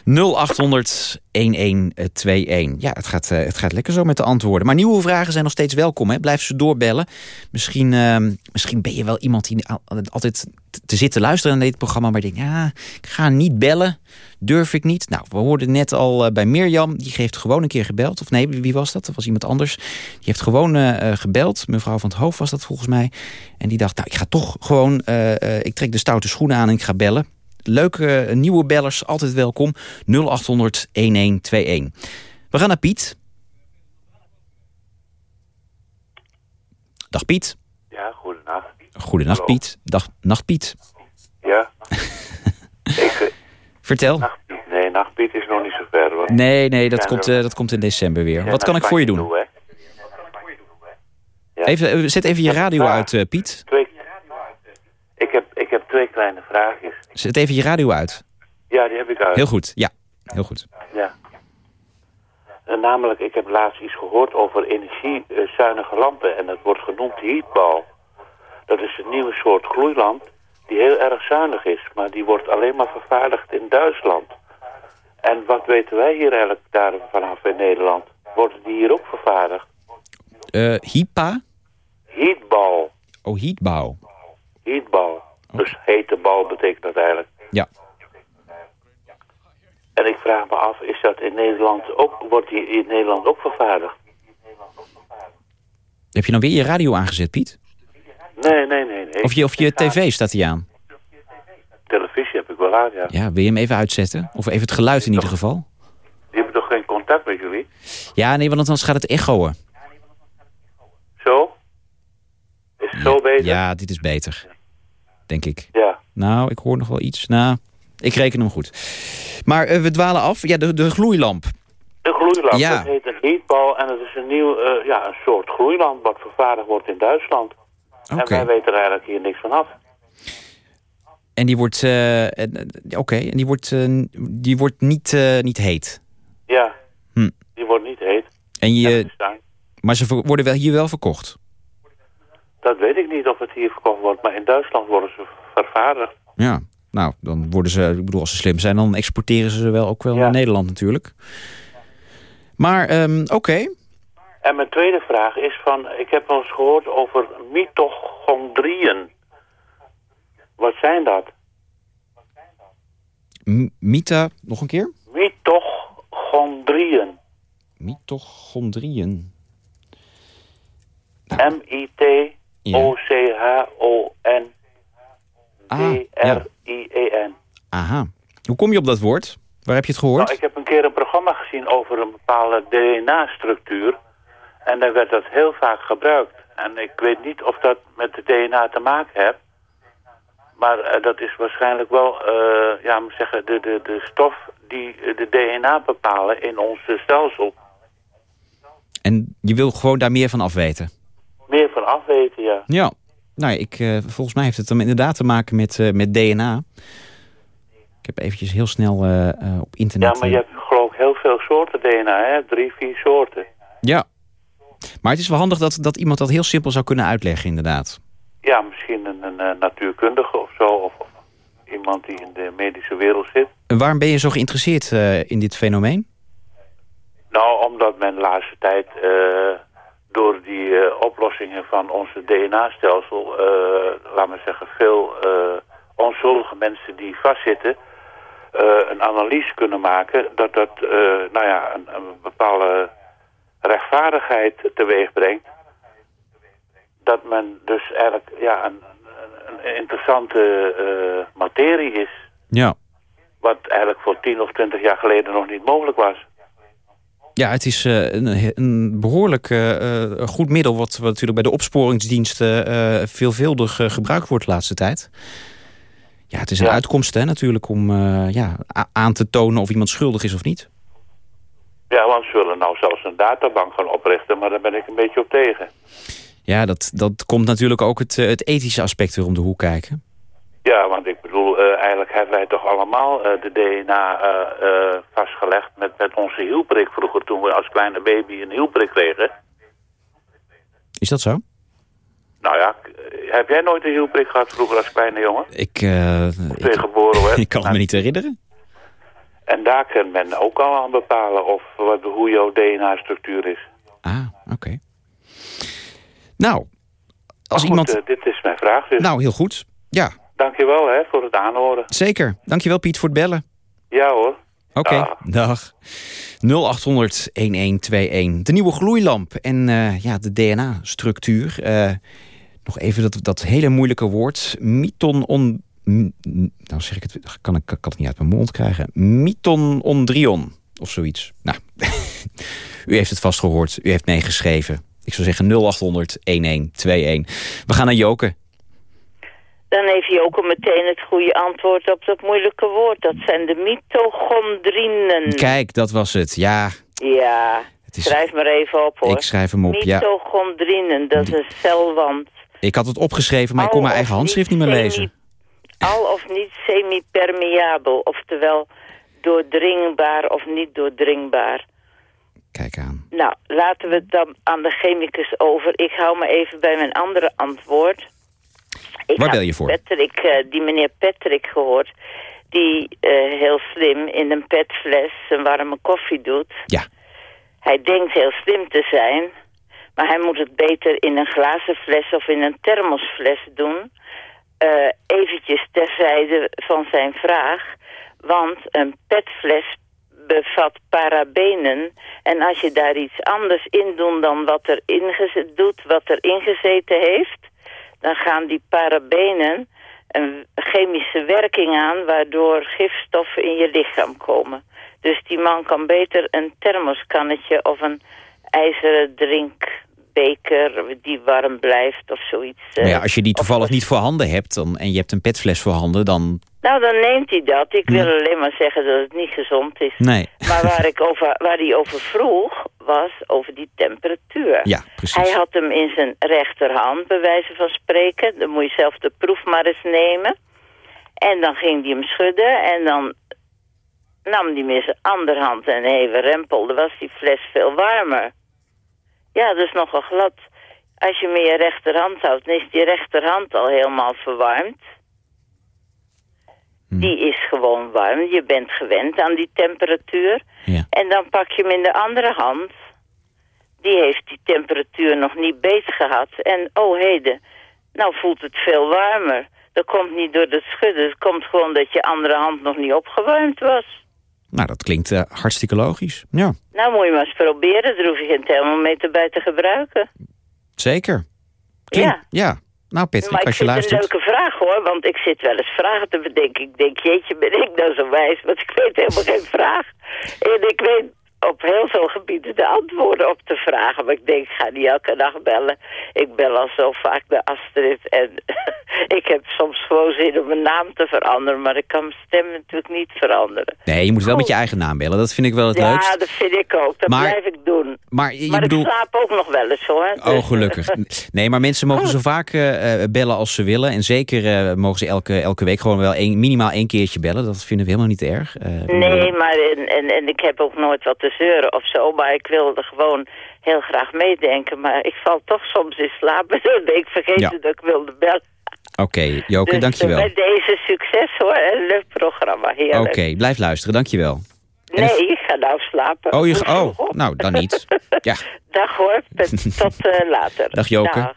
Dag. 0800 1121. Ja, het gaat, eh, het gaat lekker zo met de antwoorden. Maar nieuwe vragen zijn nog steeds welkom. Hè? Blijf ze doorbellen. Misschien, eh, misschien ben je wel iemand die al- altijd te zitten luisteren naar dit programma... maar denkt, ja, ik ga niet bellen. Durf ik niet. Nou, we hoorden net al eh, bij Mirjam. Die heeft gewoon een keer gebeld. Of nee, wie was dat? Dat was iemand anders. Die heeft gewoon eh, eh, gebeld. Mevrouw van het Hoofd was dat volgens mij. En die dacht, nou, ik ga toch gewoon... eh, eh, ik trek de stoute schoenen aan en ik ga bellen. Leuke eh, nieuwe bellers, altijd welkom. 0800 1121. We gaan naar Piet. Dag Piet. Ja, goedenacht. Goedenacht Hallo. Piet. Dag, nacht Piet. Ja. ik, eh, Vertel. nacht, nee, Nachtpiet is nog niet zo ver. Nee, nee, dat, Ja, komt, zo- eh, dat komt in december weer. Ja, Wat naar kan ik voor je doen? toe, hè. Ja. Even, zet even je radio uit, Piet. Twee... Ik, heb, ik heb twee kleine vraagjes. Zet even je radio uit. Ja, die heb ik uit. Heel goed, ja. Heel goed. Ja. Eh, namelijk, ik heb laatst iets gehoord over energiezuinige lampen. En dat wordt genoemd heatball. Dat is een nieuwe soort gloeilamp die heel erg zuinig is. Maar die wordt alleen maar vervaardigd in Duitsland. En wat weten wij hier eigenlijk daar vanaf in Nederland? Worden die hier ook vervaardigd? Eh HIPA? Heatball. Oh, heatbouw. Heatball. Dus hete bal betekent dat eigenlijk. Ja. En ik vraag me af, is dat in Nederland ook, wordt die in Nederland ook vervaardigd? Heb je dan weer je radio aangezet, Piet? Nee, nee, nee. nee. Of je, of je tv staat die aan? Televisie heb ik wel aan, ja. Ja, wil je hem even uitzetten? Of even het geluid in ieder geval? Die hebben toch geen contact met jullie? Ja, nee, want anders gaat het echoen. Zo? Is het zo beter? Ja, dit is beter. Denk ik. Ja. Nou, ik hoor nog wel iets. Nou, ik reken hem goed. Maar eh, we dwalen af. Ja, de, de gloeilamp. Een gloeilamp, Ja. dat heet een heatball en het is een nieuw, eh, ja, een soort gloeilamp wat vervaardigd wordt in Duitsland. En wij weten er eigenlijk hier niks van af. En die wordt... eh, en, Oké, en die wordt, die wordt niet, niet heet. Ja, Hm. die wordt niet heet. En je, daar- maar ze worden wel hier wel verkocht. Dat weet ik niet of het hier verkocht wordt, maar in Duitsland worden ze vervaardigd. Ja, nou, dan worden ze... Ik bedoel, als ze slim zijn, dan exporteren ze ze wel ook wel naar Nederland natuurlijk. Maar, ehm, oké. En mijn tweede vraag is van, ik heb wel eens gehoord over mitochondriën. Wat zijn dat? M- Mita, nog een keer? Mitochondriën. M-I-T-O-C-H-O-N-D-R-I-E-N. Aha. Hoe kom je op dat woord? Waar heb je het gehoord? Nou, ik heb een keer een programma gezien over een bepaalde DNA-structuur. En daar werd dat heel vaak gebruikt. En ik weet niet of dat met de DNA te maken heeft. Maar eh, dat is waarschijnlijk wel, eh, ja, moet zeggen, de, de, de stof die eh, de DNA bepalen in ons stelsel. En je wil gewoon daar meer van afweten? Meer van afweten, ja. Ja. Nou, ja, ik, eh, volgens mij heeft het dan inderdaad te maken met, eh, met DNA. Ik heb eventjes heel snel eh, op internet... Ja, maar je hebt geloof ik heel veel soorten DNA, hè? Drie, vier soorten. Ja. Maar het is wel handig dat, dat iemand dat heel simpel zou kunnen uitleggen, inderdaad. Ja, misschien een, een, natuurkundige of zo. Of, of iemand die in de medische wereld zit. En waarom ben je zo geïnteresseerd in dit fenomeen? Nou, omdat men de laatste tijd door die eh, oplossingen van onze DNA-stelsel, eh laat maar zeggen, veel eh, onschuldige mensen die vastzitten, een analyse kunnen maken dat dat, nou ja, een, een bepaalde rechtvaardigheid teweeg brengt. Dat men dus eigenlijk, ja, een, een, interessante materie is, Ja. wat eigenlijk voor 10 of 20 jaar geleden nog niet mogelijk was. Ja, het is eh, een, een behoorlijk eh, eh, goed middel... wat, wat natuurlijk bij de opsporingsdiensten eh, veelvuldig gebruikt wordt de laatste tijd. Ja, het is een uitkomst hè, natuurlijk om ja, aan te tonen of iemand schuldig is of niet. Ja, want ze willen nou zelfs een databank gaan oprichten, maar daar ben ik een beetje op tegen. Ja, dat, dat komt natuurlijk ook het, het ethische aspect weer om de hoek kijken. Ja, want ik bedoel, eh, eigenlijk hebben wij toch allemaal eh, de DNA eh, vastgelegd met, met onze hielprik vroeger toen we als kleine baby een hielprik kregen. Is dat zo? Nou ja, heb jij nooit een hielprik gehad vroeger als kleine jongen? Ik, je geboren werd? ik kan het me niet herinneren. En daar kan men ook al aan bepalen of wat, hoe jouw DNA-structuur is. Ah, oké. Nou, als iemand... dit is mijn vraag dus. Nou, heel goed. Ja, Dankjewel hè, voor het aanhoren. zeker. Dankjewel Piet voor het bellen. Ja hoor. Oké, dag. 0800 1121. De nieuwe gloeilamp en eh, ja, de DNA-structuur. Eh, nog even dat, dat hele moeilijke woord. Myton on... Nou zeg ik het, kan ik, kan het niet uit mijn mond krijgen. Mitochondrion of zoiets. Nou, u heeft het vast gehoord. U heeft meegeschreven. Ik zou zeggen 0800 1121. We gaan naar Joke. Dan heeft hij ook al meteen het goede antwoord op dat moeilijke woord. Dat zijn de mitochondrinen. Kijk, dat was het. Ja, Ja, is- schrijf maar even op hoor. ik schrijf hem op. Ja. Mitochondrinen, dat is een celwand. Ik had het opgeschreven, maar ik kon mijn eigen handschrift niet meer lezen. Al of niet semi-permeabel, oftewel doordringbaar of niet doordringbaar. Kijk aan. Nou, laten we het dan aan de chemicus over. Ik hou me even bij mijn andere antwoord. Ik Waar bel je voor? Patrick, eh, die meneer Patrick gehoord, die eh, heel slim in een petfles een warme koffie doet. Ja. Hij denkt heel slim te zijn, maar hij moet het beter in een glazen fles of in een thermosfles doen. Eh eventjes terzijde van zijn vraag, want een petfles bevat parabenen. En als je daar iets anders in doet dan wat er ingezet, doet, wat er ingezeten heeft, dan gaan die parabenen een chemische werking aan waardoor gifstoffen in je lichaam komen. Dus die man kan beter een thermoskannetje of een ijzeren drinkbeker die warm blijft of zoiets. eh, ja, als je die toevallig niet voorhanden hebt dan, en je hebt een petfles voorhanden, dan... Nou, dan neemt hij dat. Ik wil alleen maar zeggen dat het niet gezond is. Nee. Maar waar, ik over, waar hij over vroeg, was over die temperatuur. Ja, precies. Hij had hem in zijn rechterhand, bij wijze van spreken. Dan moet je zelf de proef maar eens nemen. En dan ging hij hem schudden en dan nam hij hem in zijn andere hand en even rempelde. was die fles veel warmer. Ja, is nogal glad. Als je hem in je rechterhand houdt, dan is die rechterhand al helemaal verwarmd. Die is gewoon warm. Je bent gewend aan die temperatuur. Ja. En dan pak je hem in de andere hand. Die heeft die temperatuur nog niet beet gehad. En oh heden, nou voelt het veel warmer. Dat komt niet door het schudden. Het komt gewoon dat je andere hand nog niet opgewarmd was. Nou, dat klinkt eh, hartstikke logisch. Ja, Nou moet je maar eens proberen. Daar hoef je geen thermometer bij te gebruiken. zeker. Ja. Ja. Nou, Patrick, maar als je vind het een luistert... leuke vraag Want ik zit wel eens vragen te bedenken. Ik denk, jeetje, ben ik nou zo wijs? Want ik weet helemaal geen vraag. En ik weet op heel veel gebieden de antwoorden op te vragen. Maar ik denk, ik ga niet elke dag bellen. Ik bel al zo vaak naar Astrid. En ik heb soms gewoon zin om mijn naam te veranderen. Maar ik kan mijn stem natuurlijk niet veranderen. Nee, je moet wel met je eigen naam bellen. Dat vind ik wel het ja, leukst. dat vind ik ook. Dat Maar- blijf ik doen. Maar je maar ik slaap ook nog wel eens hoor. Oh, gelukkig. Nee, maar mensen mogen zo vaak eh, eh, bellen als ze willen. En zeker eh, mogen ze elke, elke week gewoon wel minimaal één keertje bellen. Dat vinden we helemaal niet erg. Nee, maar en, en, en ik heb ook nooit wat te zeuren of zo. Maar ik wilde gewoon heel graag meedenken. Maar ik val toch soms in slaap. Ik vergeten Ja. dat ik wilde bellen. Oké, Joke, dus, dankjewel. Met deze succes hoor. En een leuk programma. Oké, blijf luisteren. Dankjewel. Nee, ik ga nou slapen. Oh, je, oh, nou, dan niet. Ja, Dag hoor. Tot eh, later. dag Joke.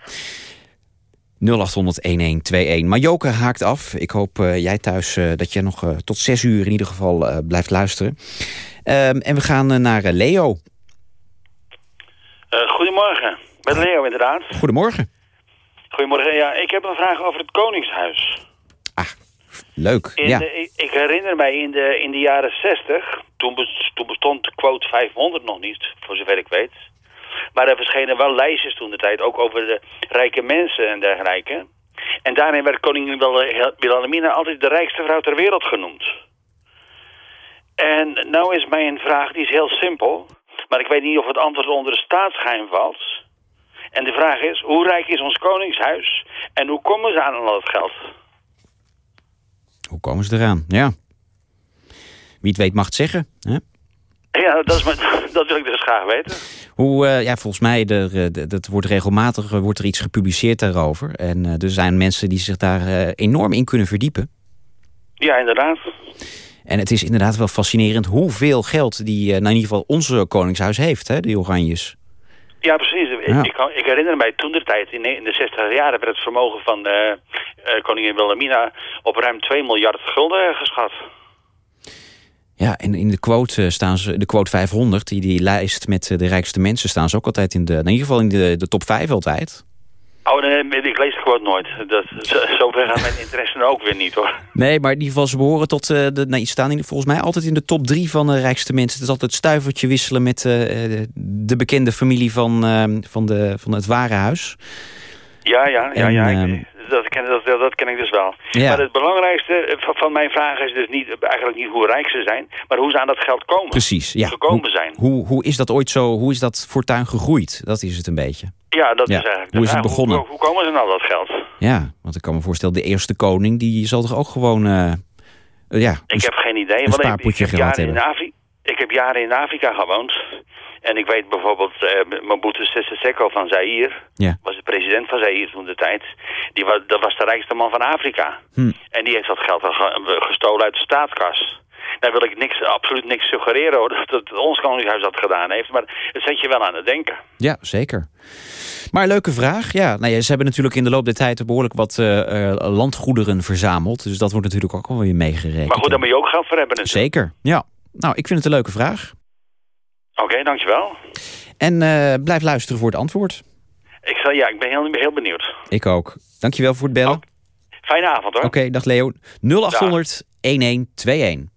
0800-1121. Maar Joke haakt af. Ik hoop eh, jij thuis eh, dat je nog eh, tot zes uur in ieder geval blijft luisteren. Ehm, en we gaan naar Leo. Goedemorgen, met Leo inderdaad. Goedemorgen. Goedemorgen, ja, ik heb een vraag over het Koningshuis. Leuk. In ja. de, ik, herinner mij in de, in de jaren 60, toen, toen bestond quote 500 nog niet, voor zover ik weet. Maar er verschenen wel lijstjes toen de tijd, ook over de rijke mensen en dergelijke. En daarin werd koningin Wil- Wilhelmina altijd de rijkste vrouw ter wereld genoemd. En nou is mijn vraag, die is heel simpel, maar ik weet niet of het antwoord onder de staatsgeheim valt. En de vraag is, hoe rijk is ons koningshuis en hoe komen ze aan al dat geld? Hoe komen ze eraan? Ja. Wie het weet mag het zeggen. Hè? Ja, dat, is mijn, dat wil ik dus graag weten. Hoe, eh, ja, volgens mij, er, dat wordt regelmatig eh, wordt er iets gepubliceerd daarover. En eh, er zijn mensen die zich daar enorm in kunnen verdiepen. Ja, inderdaad. En het is inderdaad wel fascinerend hoeveel geld die, nou in ieder geval onze koningshuis heeft, hè, die Oranjes. Ja, precies. Ja. Ik, ik herinner mij toen de tijd, in de, in de 60 jaren, werd het vermogen van koningin Wilhelmina op ruim 2 miljard gulden geschat. Ja, en in de quote eh, staan ze, de quote 500, die, die lijst met eh, de rijkste mensen, staan ze ook altijd in de, in ieder geval in de, de top 5 altijd. Oh, nee, ik lees het gewoon nooit. Dat, zo, zover gaat mijn interesse ook weer niet, hoor. Nee, maar in ieder geval, ze behoren tot eh, de. Nee, ze staan in, volgens mij altijd in de top drie van de rijkste mensen. Het is altijd stuivertje wisselen met de bekende familie van, eh, van, de, van het ware huis. Ja, ja, ja, En, ja. ik- ehm, dat, ken, dat, ken ik dus wel. Ja. Maar het belangrijkste eh, van, van mijn vraag is dus niet, eigenlijk niet hoe rijk ze zijn, maar hoe ze aan dat geld komen. Precies, ja. Gekomen hoe, zijn. Hoe, hoe is dat ooit zo, hoe is dat fortuin gegroeid? Dat is het een beetje. Ja, dat Ja, is eigenlijk hoe is het begonnen? Hoe, hoe komen ze nou dat geld? Ja, want ik kan me voorstellen, de eerste koning, die zal toch ook gewoon, eh, ja... Ik heb geen idee. een want ik- heb in hebben. Afrika, ik heb jaren in Afrika gewoond. En ik weet bijvoorbeeld, eh Mobutu Sese Seko van Zaire, Ja. was de president van Zaire toen de tijd. Die was, dat was de rijkste man van Afrika. Hm. En die heeft dat geld gestolen uit de staatskas. Daar wil ik niks, absoluut niks suggereren hoor, dat het ons koningshuis dat gedaan heeft. Maar het zet je wel aan het denken. Ja, zeker. Maar leuke vraag. Ja, nou ja, ze hebben natuurlijk in de loop der tijd behoorlijk wat eh, eh, landgoederen verzameld. Dus dat wordt natuurlijk ook wel weer meegerekend. Maar goed, daar moet je ook geld voor hebben natuurlijk. Zeker, ja. Nou, ik vind het een leuke vraag. Oké, dankjewel. En eh, blijf luisteren voor het antwoord. Ik, zal, ja, ik ben heel, heel benieuwd. Ik ook. Dankjewel voor het bellen. Fijne avond hoor. Oké, dag Leo. 0800 1121.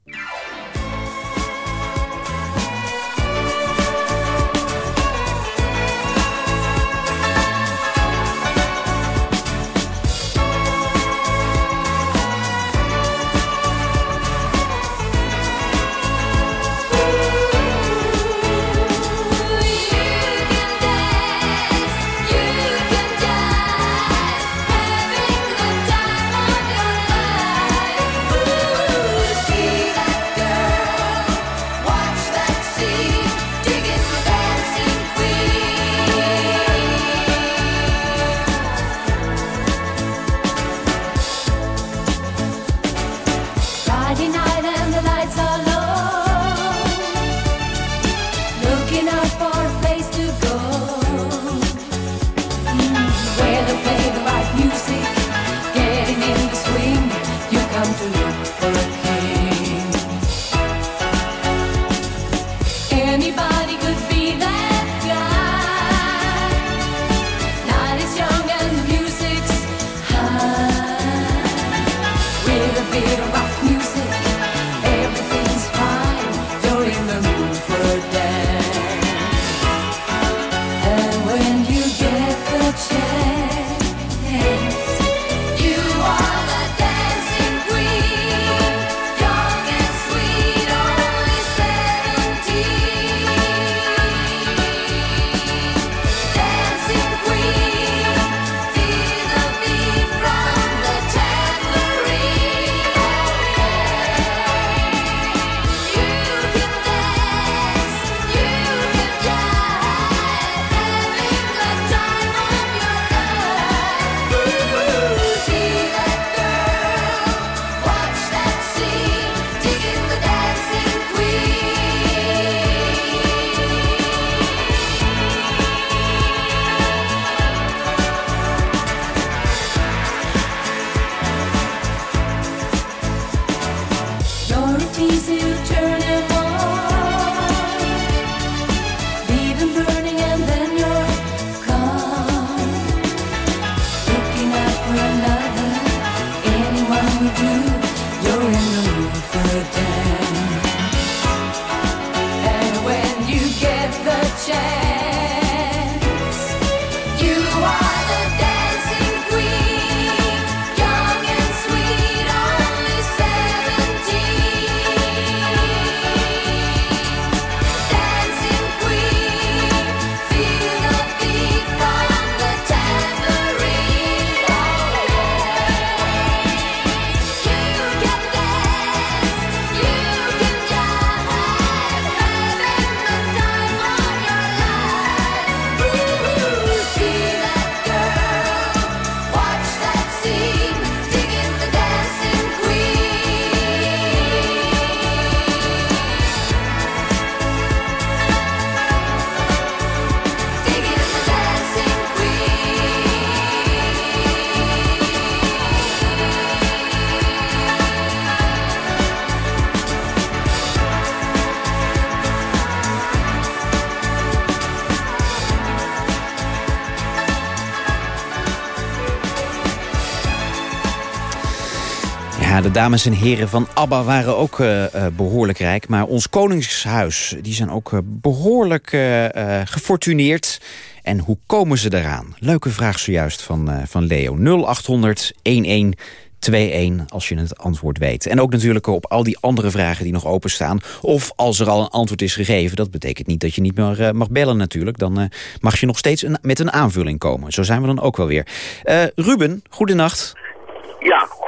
Ja, de dames en heren van ABBA waren ook eh, eh, behoorlijk rijk. Maar ons koningshuis, die zijn ook eh, behoorlijk eh, eh, gefortuneerd. En hoe komen ze daaraan? Leuke vraag zojuist van, van Leo. 0800 1121 als je het antwoord weet. En ook natuurlijk op al die andere vragen die nog openstaan. Of als er al een antwoord is gegeven. Dat betekent niet dat je niet meer mag bellen natuurlijk. Dan mag je nog steeds met een aanvulling komen. Zo zijn we dan ook wel weer. Eh, Ruben, goedenacht.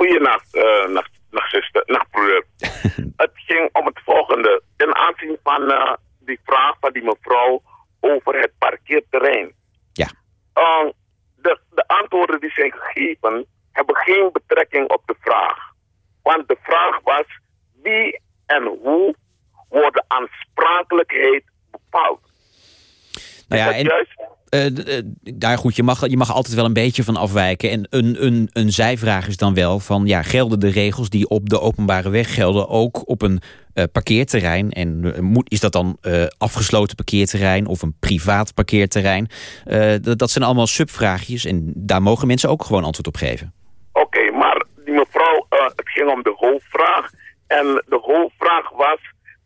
Goeienacht, eh nacht, nachtzuster, nachtbroeder. het ging om het volgende. Ten aanzien van eh, die vraag van die mevrouw over het parkeerterrein. Ja. Eh, de, de antwoorden die zijn gegeven hebben geen betrekking op de vraag. Want de vraag was wie en hoe wordt de aansprakelijkheid bepaald. Nou ja, en, eh, d- eh, daar goed, je mag, je mag altijd wel een beetje van afwijken. En een, een, een zijvraag is dan wel van, ja, gelden de regels die op de openbare weg gelden ook op een eh, parkeerterrein? En eh, moet, is dat dan eh, afgesloten parkeerterrein of een privaat parkeerterrein? Eh, dat, dat zijn allemaal subvraagjes en daar mogen mensen ook gewoon antwoord op geven. Oké, maar die mevrouw, eh, het ging om de hoofdvraag. En de hoofdvraag was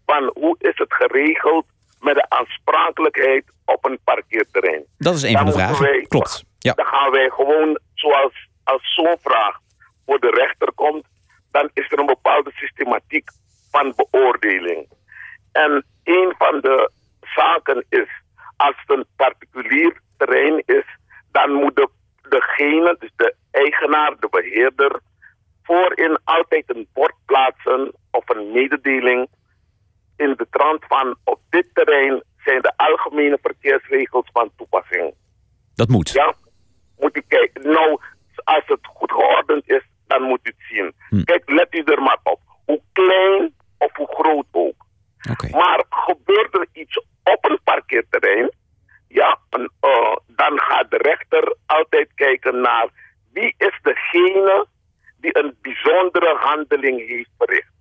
van hoe is het geregeld met de aansprakelijkheid op een parkeerterrein. Dat is een Dan van de vragen. wij- Klopt. Ja. Dan gaan wij gewoon, zoals als zo'n vraag voor de rechter komt, dan is er een bepaalde systematiek van beoordeling. En een van de zaken is, als het een particulier terrein is, dan moet de, degene, dus de eigenaar, de beheerder, voorin altijd een bord plaatsen of een mededeling in de trant van op dit terrein zijn de algemene verkeersregels van toepassing. Dat moet. Ja, moet u kijken. Nou, als het goed geordend is, dan moet u het zien. Hm. Kijk, let u er maar op. Hoe klein of hoe groot ook. Maar gebeurt er iets op een parkeerterrein, ja, eh, dan gaat de rechter altijd kijken naar wie is degene die een bijzondere handeling heeft verricht.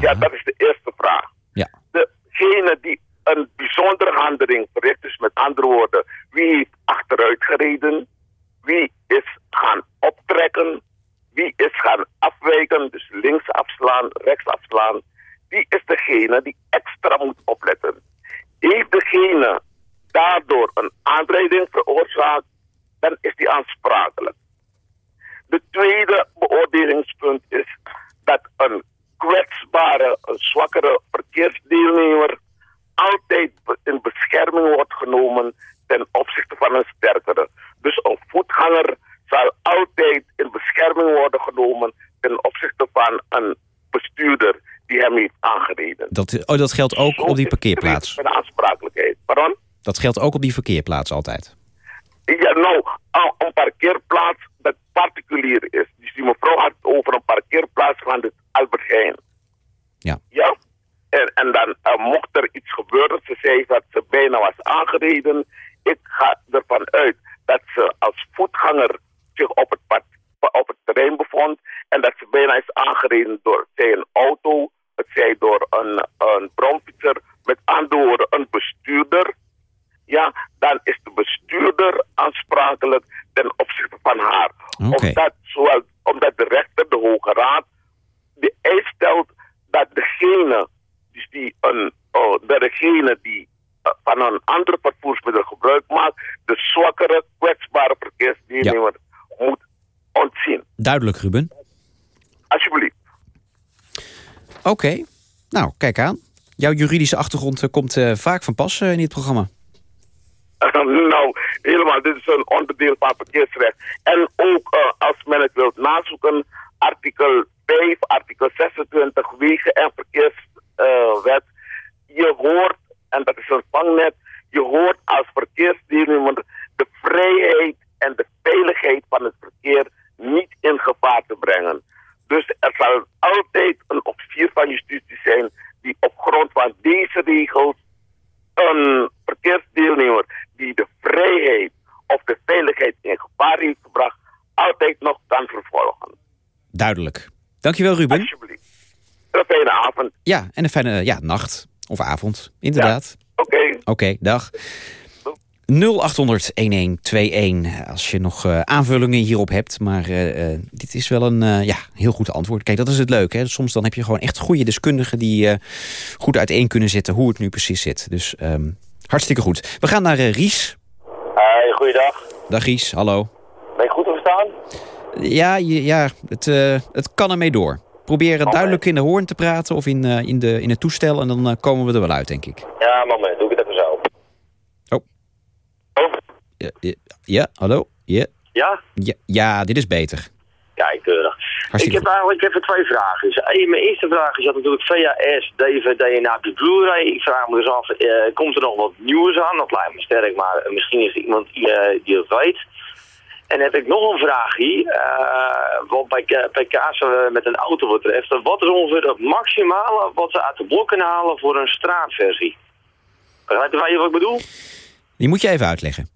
Ja, dat is de eerste vraag. Ja. Degene die een bijzondere handeling verricht, dus met andere woorden, wie heeft achteruit gereden, wie is gaan optrekken, wie is gaan afwijken, dus links afslaan, rechts afslaan, die is degene die extra moet opletten. Heeft degene daardoor een aanrijding veroorzaakt, dan is die aansprakelijk. De tweede beoordelingspunt is dat een kwetsbare, een zwakkere verkeersdeelnemer altijd in bescherming wordt genomen ten opzichte van een sterkere. Dus een voetganger zal altijd in bescherming worden genomen ten opzichte van een bestuurder die hem heeft aangereden. Dat, oh, dat geldt ook op die parkeerplaats. De aansprakelijkheid. Pardon? Dat geldt ook op die parkeerplaats altijd. Ja, nou, een- een parkeerplaats dat particulier is. Die mevrouw had over een parkeerplaats van het Albert Heijn. Ja. Ja. En, en dan eh, mocht er iets gebeuren. Ze zei dat ze bijna was aangereden. Ik ga ervan uit dat ze als voetganger zich op het, pad, op het terrein bevond. En dat ze bijna is aangereden door het zij een auto, het zij door een, een bromfietser. Met andere woorden, een bestuurder ja, dan is de bestuurder aansprakelijk ten opzichte van haar. Omdat, zowel, omdat de rechter, de Hoge Raad, de eis stelt dat degene, dus die een, oh, de degene die eh, van een ander vervoersmiddel gebruik maakt, de zwakkere, kwetsbare verkeersdeelnemer moet ontzien. Duidelijk, Ruben. Alsjeblieft. Oké, nou, kijk aan. Jouw juridische achtergrond eh, komt eh, vaak van pas eh, in dit programma. nou, helemaal. Dit is een onderdeel van verkeersrecht. En ook eh, als men het wilt nazoeken, artikel 5, artikel 26 wegen- en verkeerswet. je hoort, en dat is een vangnet, je hoort als verkeersdeelnemer de vrijheid en de veiligheid van het verkeer niet in gevaar te brengen. Dus er zal altijd een officier van justitie zijn die op grond van deze regels een verkeersdeelnemer die de vrijheid of de veiligheid in gevaar heeft gebracht, altijd nog kan vervolgen. Duidelijk. Dankjewel, Ruben. Een fijne avond. Ja, en een fijne ja, nacht of avond, inderdaad. Oké. Oké, dag. 0800-1121 als je nog eh, aanvullingen hierop hebt. Maar eh, eh, dit is wel een ja, heel goed antwoord. Kijk, dat is het leuke. Hè? Soms dan heb je gewoon echt goede deskundigen... die goed uiteen kunnen zetten hoe het nu precies zit. Dus ehm, hartstikke goed. We gaan naar eh, Ries. Hey, goeiedag. Dag Ries, hallo. Ben je goed te verstaan? Ja, ja het, eh, het kan ermee door. Probeer duidelijk in de hoorn te praten of in, eh, in, de, in het toestel... en dan komen we er wel uit, denk ik. Ja, moment, doe ik het even zo. Ja, ja, ja, hallo? Ja. Ja? Ja, ja, dit is beter. Kijk, keurig. Ik heb eigenlijk even twee vragen. Mijn eerste vraag is dat natuurlijk VHS, DVD en de Blu-ray. Ik vraag me dus af, eh, komt er nog wat nieuws aan? Dat lijkt me sterk, maar misschien is er iemand die, eh, die het weet. En heb ik nog een vraag hier. eh, wat bij K- PK's eh, met een auto betreft. Wat is ongeveer het maximale wat ze uit de blok kunnen halen voor een straatversie? Begrijpt u wat ik bedoel? Die moet je even uitleggen.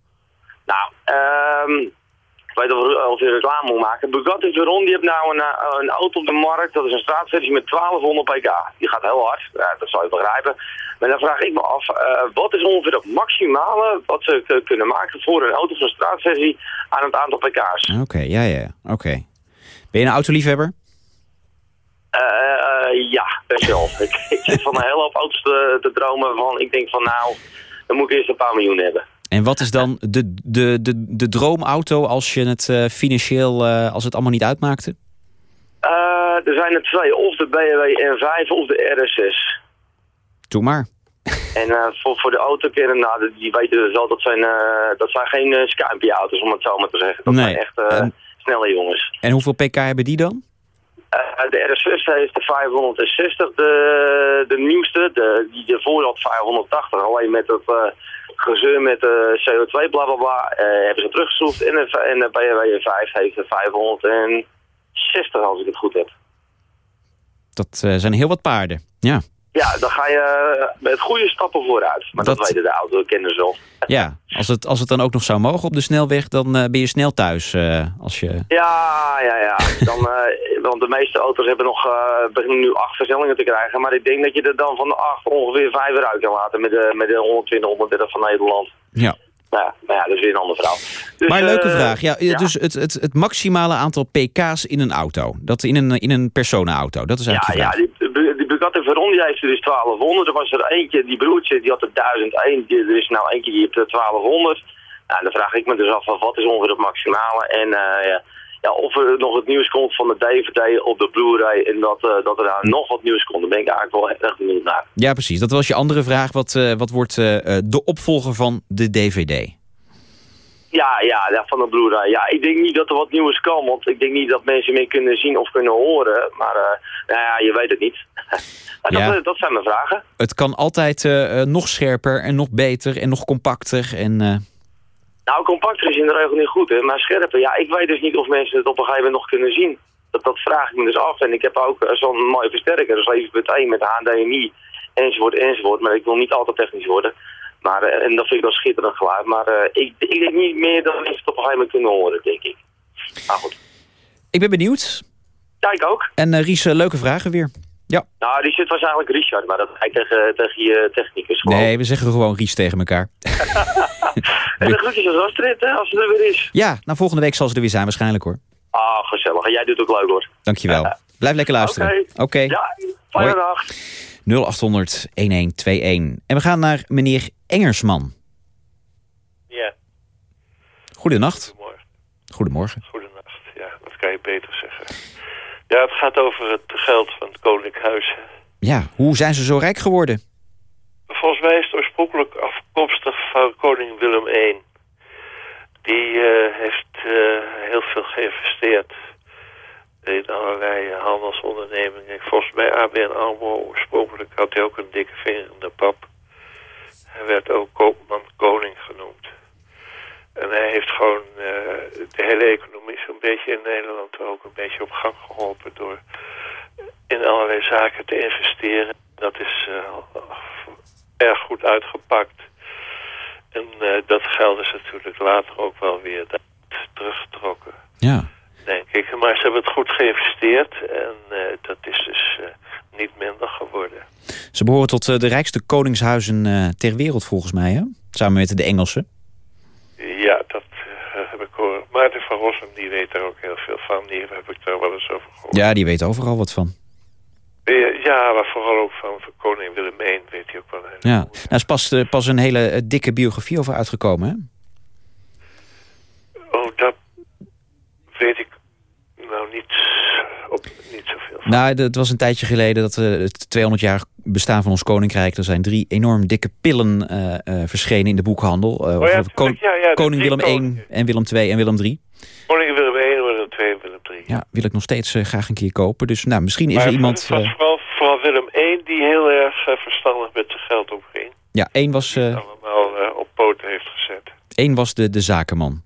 Nou, ehm weet of, of je reclame moet maken. Bugatti Veyron die heeft nou een, eh, een auto op de markt. Dat is een straatversie met 1200 pk. Die gaat heel hard, ja, dat zou je begrijpen. Maar dan vraag ik me af, eh, wat is ongeveer het maximale wat ze kunnen maken voor een auto van een straatversie aan het aantal pk's? Oké, ja, ja, ja. Oké. Ben je een autoliefhebber? Eh, ja, best wel. ik, ik zit van een hele hoop auto's te, te dromen van, ik denk van nou, dan moet ik eerst een paar miljoen hebben. En wat is dan de, de, de, de droomauto als je het eh, financieel, eh, als het allemaal niet uitmaakte? Eh, er zijn er twee, of de BMW M5 of de RS6. Doe maar. En voor, voor de autokeren, nou, die- weten dus wel, dat zijn, dat zijn geen uh, auto's om het zo maar te zeggen. Dat Nee. zijn echt snelle jongens. En hoeveel pk hebben die dan? De RS6 heeft de 560, de, de nieuwste, de, die ervoor had 580. Alleen met het gezeur met de CO2 bla bla bla, eh, hebben ze teruggeschroefd. En de, en de BMW 5 heeft de 560 als ik het goed heb. Dat eh, zijn heel wat paarden. Ja. Ja, dan ga je eh, met goede stappen vooruit. Maar dat, Dat- weten de autokenners wel. Ja, als het, als het dan ook nog zou mogen op de snelweg, dan eh, ben je snel thuis. eh, als je... Ja, ja, ja. Dan, eh, want de meeste auto's hebben nog, eh, beginnen nu acht versnellingen te krijgen. Maar ik denk dat je er dan van de acht ongeveer vijf eruit kan laten met de, met de 120, 130 van Nederland. Ja. Nou ja, maar ja, dat is weer een andere verhaal. Dus, maar een leuke eh, vraag. Ja, Dus het, het, het maximale aantal pk's in een auto. Dat in een, in een personenauto. Dat is Ja, eigenlijk ja, de vraag. die, die, die Bugatti Veyron die heeft er dus 1200. Er was er eentje, die broertje, die had er 1001. Die- Er is nou eentje die heeft er 1200. Nou, dan vraag ik me dus af, van wat is ongeveer het maximale? En eh, ja, ja, of er nog het nieuws komt van de DVD op de Blu-ray en dat, eh, dat er daar nog wat nieuws komt. Daar ben ik eigenlijk wel echt benieuwd naar. Ja, precies. Dat was je andere vraag. Wat, eh, wat wordt eh, de opvolger van de DVD? Ja, ja, ja, van de Blu-ray. Ja, ik denk niet dat er wat nieuws kan, want ik denk niet dat mensen meer kunnen zien of kunnen horen. Maar nou ja, je weet het niet. Maar Ja. dat, dat zijn mijn vragen. Het kan altijd nog scherper en nog beter en nog compacter. En, Nou, compacter is in de regel niet goed, hè. Maar scherper, ja, ik weet dus niet of mensen het op een gegeven moment nog kunnen zien. Dat, dat vraag ik me dus af. En ik heb ook eh, zo'n mooie versterker, dus 7.1 met HDMI, enzovoort, enzovoort. Maar ik wil niet altijd technisch worden. Maar, eh, en dat vind ik wel schitterend geluid. Maar eh, ik, ik denk niet meer dan mensen het op een gegeven moment kunnen horen, denk ik. Maar goed. ik ben benieuwd. Ja, ik ook. En eh, Ries, leuke vragen weer. Ja. Nou, die zit was eigenlijk Richard, maar dat ga ik tegen, tegen je technicus gewoon. Nee, we zeggen gewoon Ries tegen elkaar. En de groetjes als Astrid, hè, als ze er weer is. Ja, nou volgende week zal ze er weer zijn waarschijnlijk hoor. Ah, gezellig. En jij doet het ook leuk, hoor. Dankjewel. Blijf lekker luisteren. Oké. Ja, fijne dag. 0800 1121. En we gaan naar meneer Engersman. Ja, Goedenacht. Goedemorgen. Goedemorgen. goedenacht. Ja, wat kan je beter zeggen? Ja, het gaat over het geld van het Koninklijk Huis. Ja, hoe zijn ze zo rijk geworden? Volgens mij is het oorspronkelijk afkomstig van koning Willem I. Die eh, heeft eh, heel veel geïnvesteerd in allerlei handelsondernemingen. Volgens mij ABN AMRO oorspronkelijk had hij ook een dikke vinger in de pap. Hij werd ook koopman koning genoemd. En hij heeft gewoon eh, de hele economie zo'n beetje in Nederland ook een beetje op gang geholpen door in allerlei zaken te investeren. Dat is eh, erg goed uitgepakt. En eh, dat geld is natuurlijk later ook wel weer teruggetrokken. Ja. Denk ik. Maar ze hebben het goed geïnvesteerd en dat is dus niet minder geworden. Ze behoren tot de rijkste koningshuizen ter wereld volgens mij, hè? Samen met de Engelsen. Ja, dat eh, heb ik horen. Maarten van Rossum, die weet daar ook heel veel van. Die heb ik daar wel eens over gehoord. Ja, die weet overal wat van. Eh, Ja, maar vooral ook van, van koning Willem I weet hij ook wel. heel Ja. Nou, is pas, eh, pas een hele dikke biografie over uitgekomen, hè? Oh, dat weet ik nou niet, niet zoveel. Nou, het was een tijdje geleden dat eh, het 200 jaar bestaan van ons koninkrijk... er zijn drie enorm dikke pillen eh, eh, verschenen in de boekhandel. Oh ja, kon- ja, ja, koning Willem I en Willem II en Willem III. Koning Willem I, Willem II, Willem III. Ja, wil ik nog steeds eh, graag een keer kopen. Dus nou, misschien is er iemand... Het was vooral, vooral Willem I die heel erg verstandig met zijn geld omging. ja, één was, Allemaal op poten heeft gezet. één was de, de zakenman.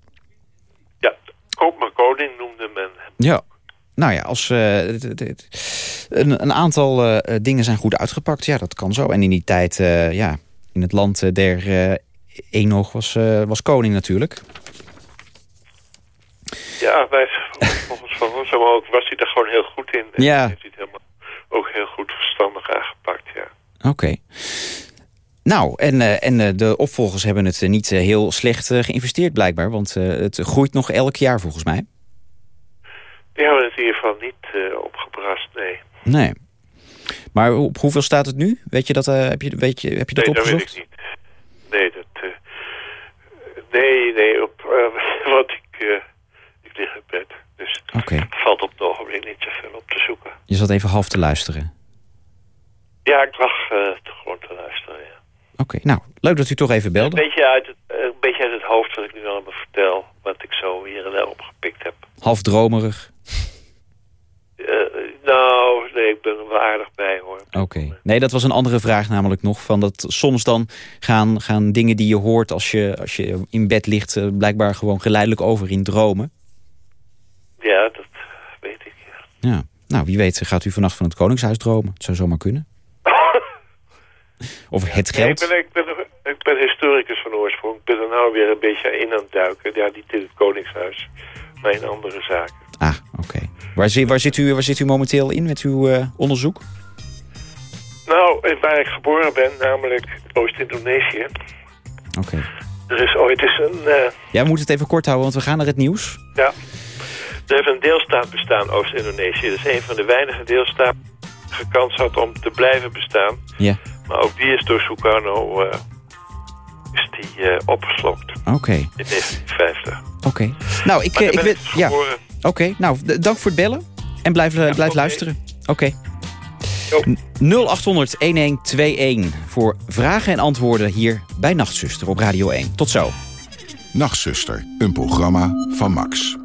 Koop maar koning noemde men hem. Ja. Nou ja, als eh, een, een aantal eh, eh, dingen zijn goed uitgepakt, ja, dat kan zo. En in die tijd, ja, in het land der Enoch was, was koning natuurlijk. Ja, wij, volgens Van Rossum ook was hij er gewoon heel goed in. En Ja. heeft hij het helemaal ook heel goed verstandig aangepakt, ja. Oké. Nou, en, en de opvolgers hebben het niet heel slecht geïnvesteerd blijkbaar. Want het groeit nog elk jaar volgens mij. Die hebben het in ieder geval niet eh, opgebrast, nee. Nee. Maar op hoeveel staat het nu? Weet je dat, eh, heb, je, weet je, heb je dat nee, dat weet opgezocht? ik niet. Nee, dat... eh, nee, nee, op, want ik, ik lig in bed. Dus het valt op het ogenblik niet zoveel op te zoeken. Je zat even half te luisteren. Ja, ik lag te gewoon te luisteren, ja. Oké, nou, leuk dat u toch even Een belde. beetje, uit het, een beetje uit het hoofd wat ik nu allemaal vertel. Wat ik zo hier en daar opgepikt heb. Half dromerig. Nou, nee, ik ben er wel aardig bij, hoor. Oké. Nee, dat was een andere vraag namelijk nog. Van dat soms dan gaan, gaan dingen die je hoort als je, als je in bed ligt... eh, blijkbaar gewoon geleidelijk over in dromen. Ja, dat weet ik. Ja. Nou, wie weet gaat u vannacht van het Koningshuis dromen. Het zou zomaar kunnen. Of het Nee, ik, geld. ben, ik, ben, ik ben historicus van oorsprong. Ik ben er nou weer een beetje in aan het duiken. Ja, niet in het Koningshuis, maar in andere zaken. Ah, oké. Waar, zi- waar, zit u, waar zit u momenteel in met uw eh, onderzoek? Nou, eh, waar ik geboren ben, namelijk Oost-Indonesië. Oké. Er is ooit eens een... eh, Ja, we moeten het even kort houden, want we gaan naar het nieuws. ja, er heeft een deelstaat bestaan, Oost-Indonesië. Dat is een van de weinige deelstaten die gekans had om te blijven bestaan. Ja. Maar ook die is door Sukarno is die, opgeslokt Oké. in 1950. Oké. Nou, ik, ik ben weet... ik Ja. geboren. Oké, nou, dank voor het bellen. En blijf, eh, blijf luisteren. Oké. 0800-1121 voor vragen en antwoorden hier bij Nachtzuster op Radio 1. Tot zo. Nachtzuster, een programma van Max.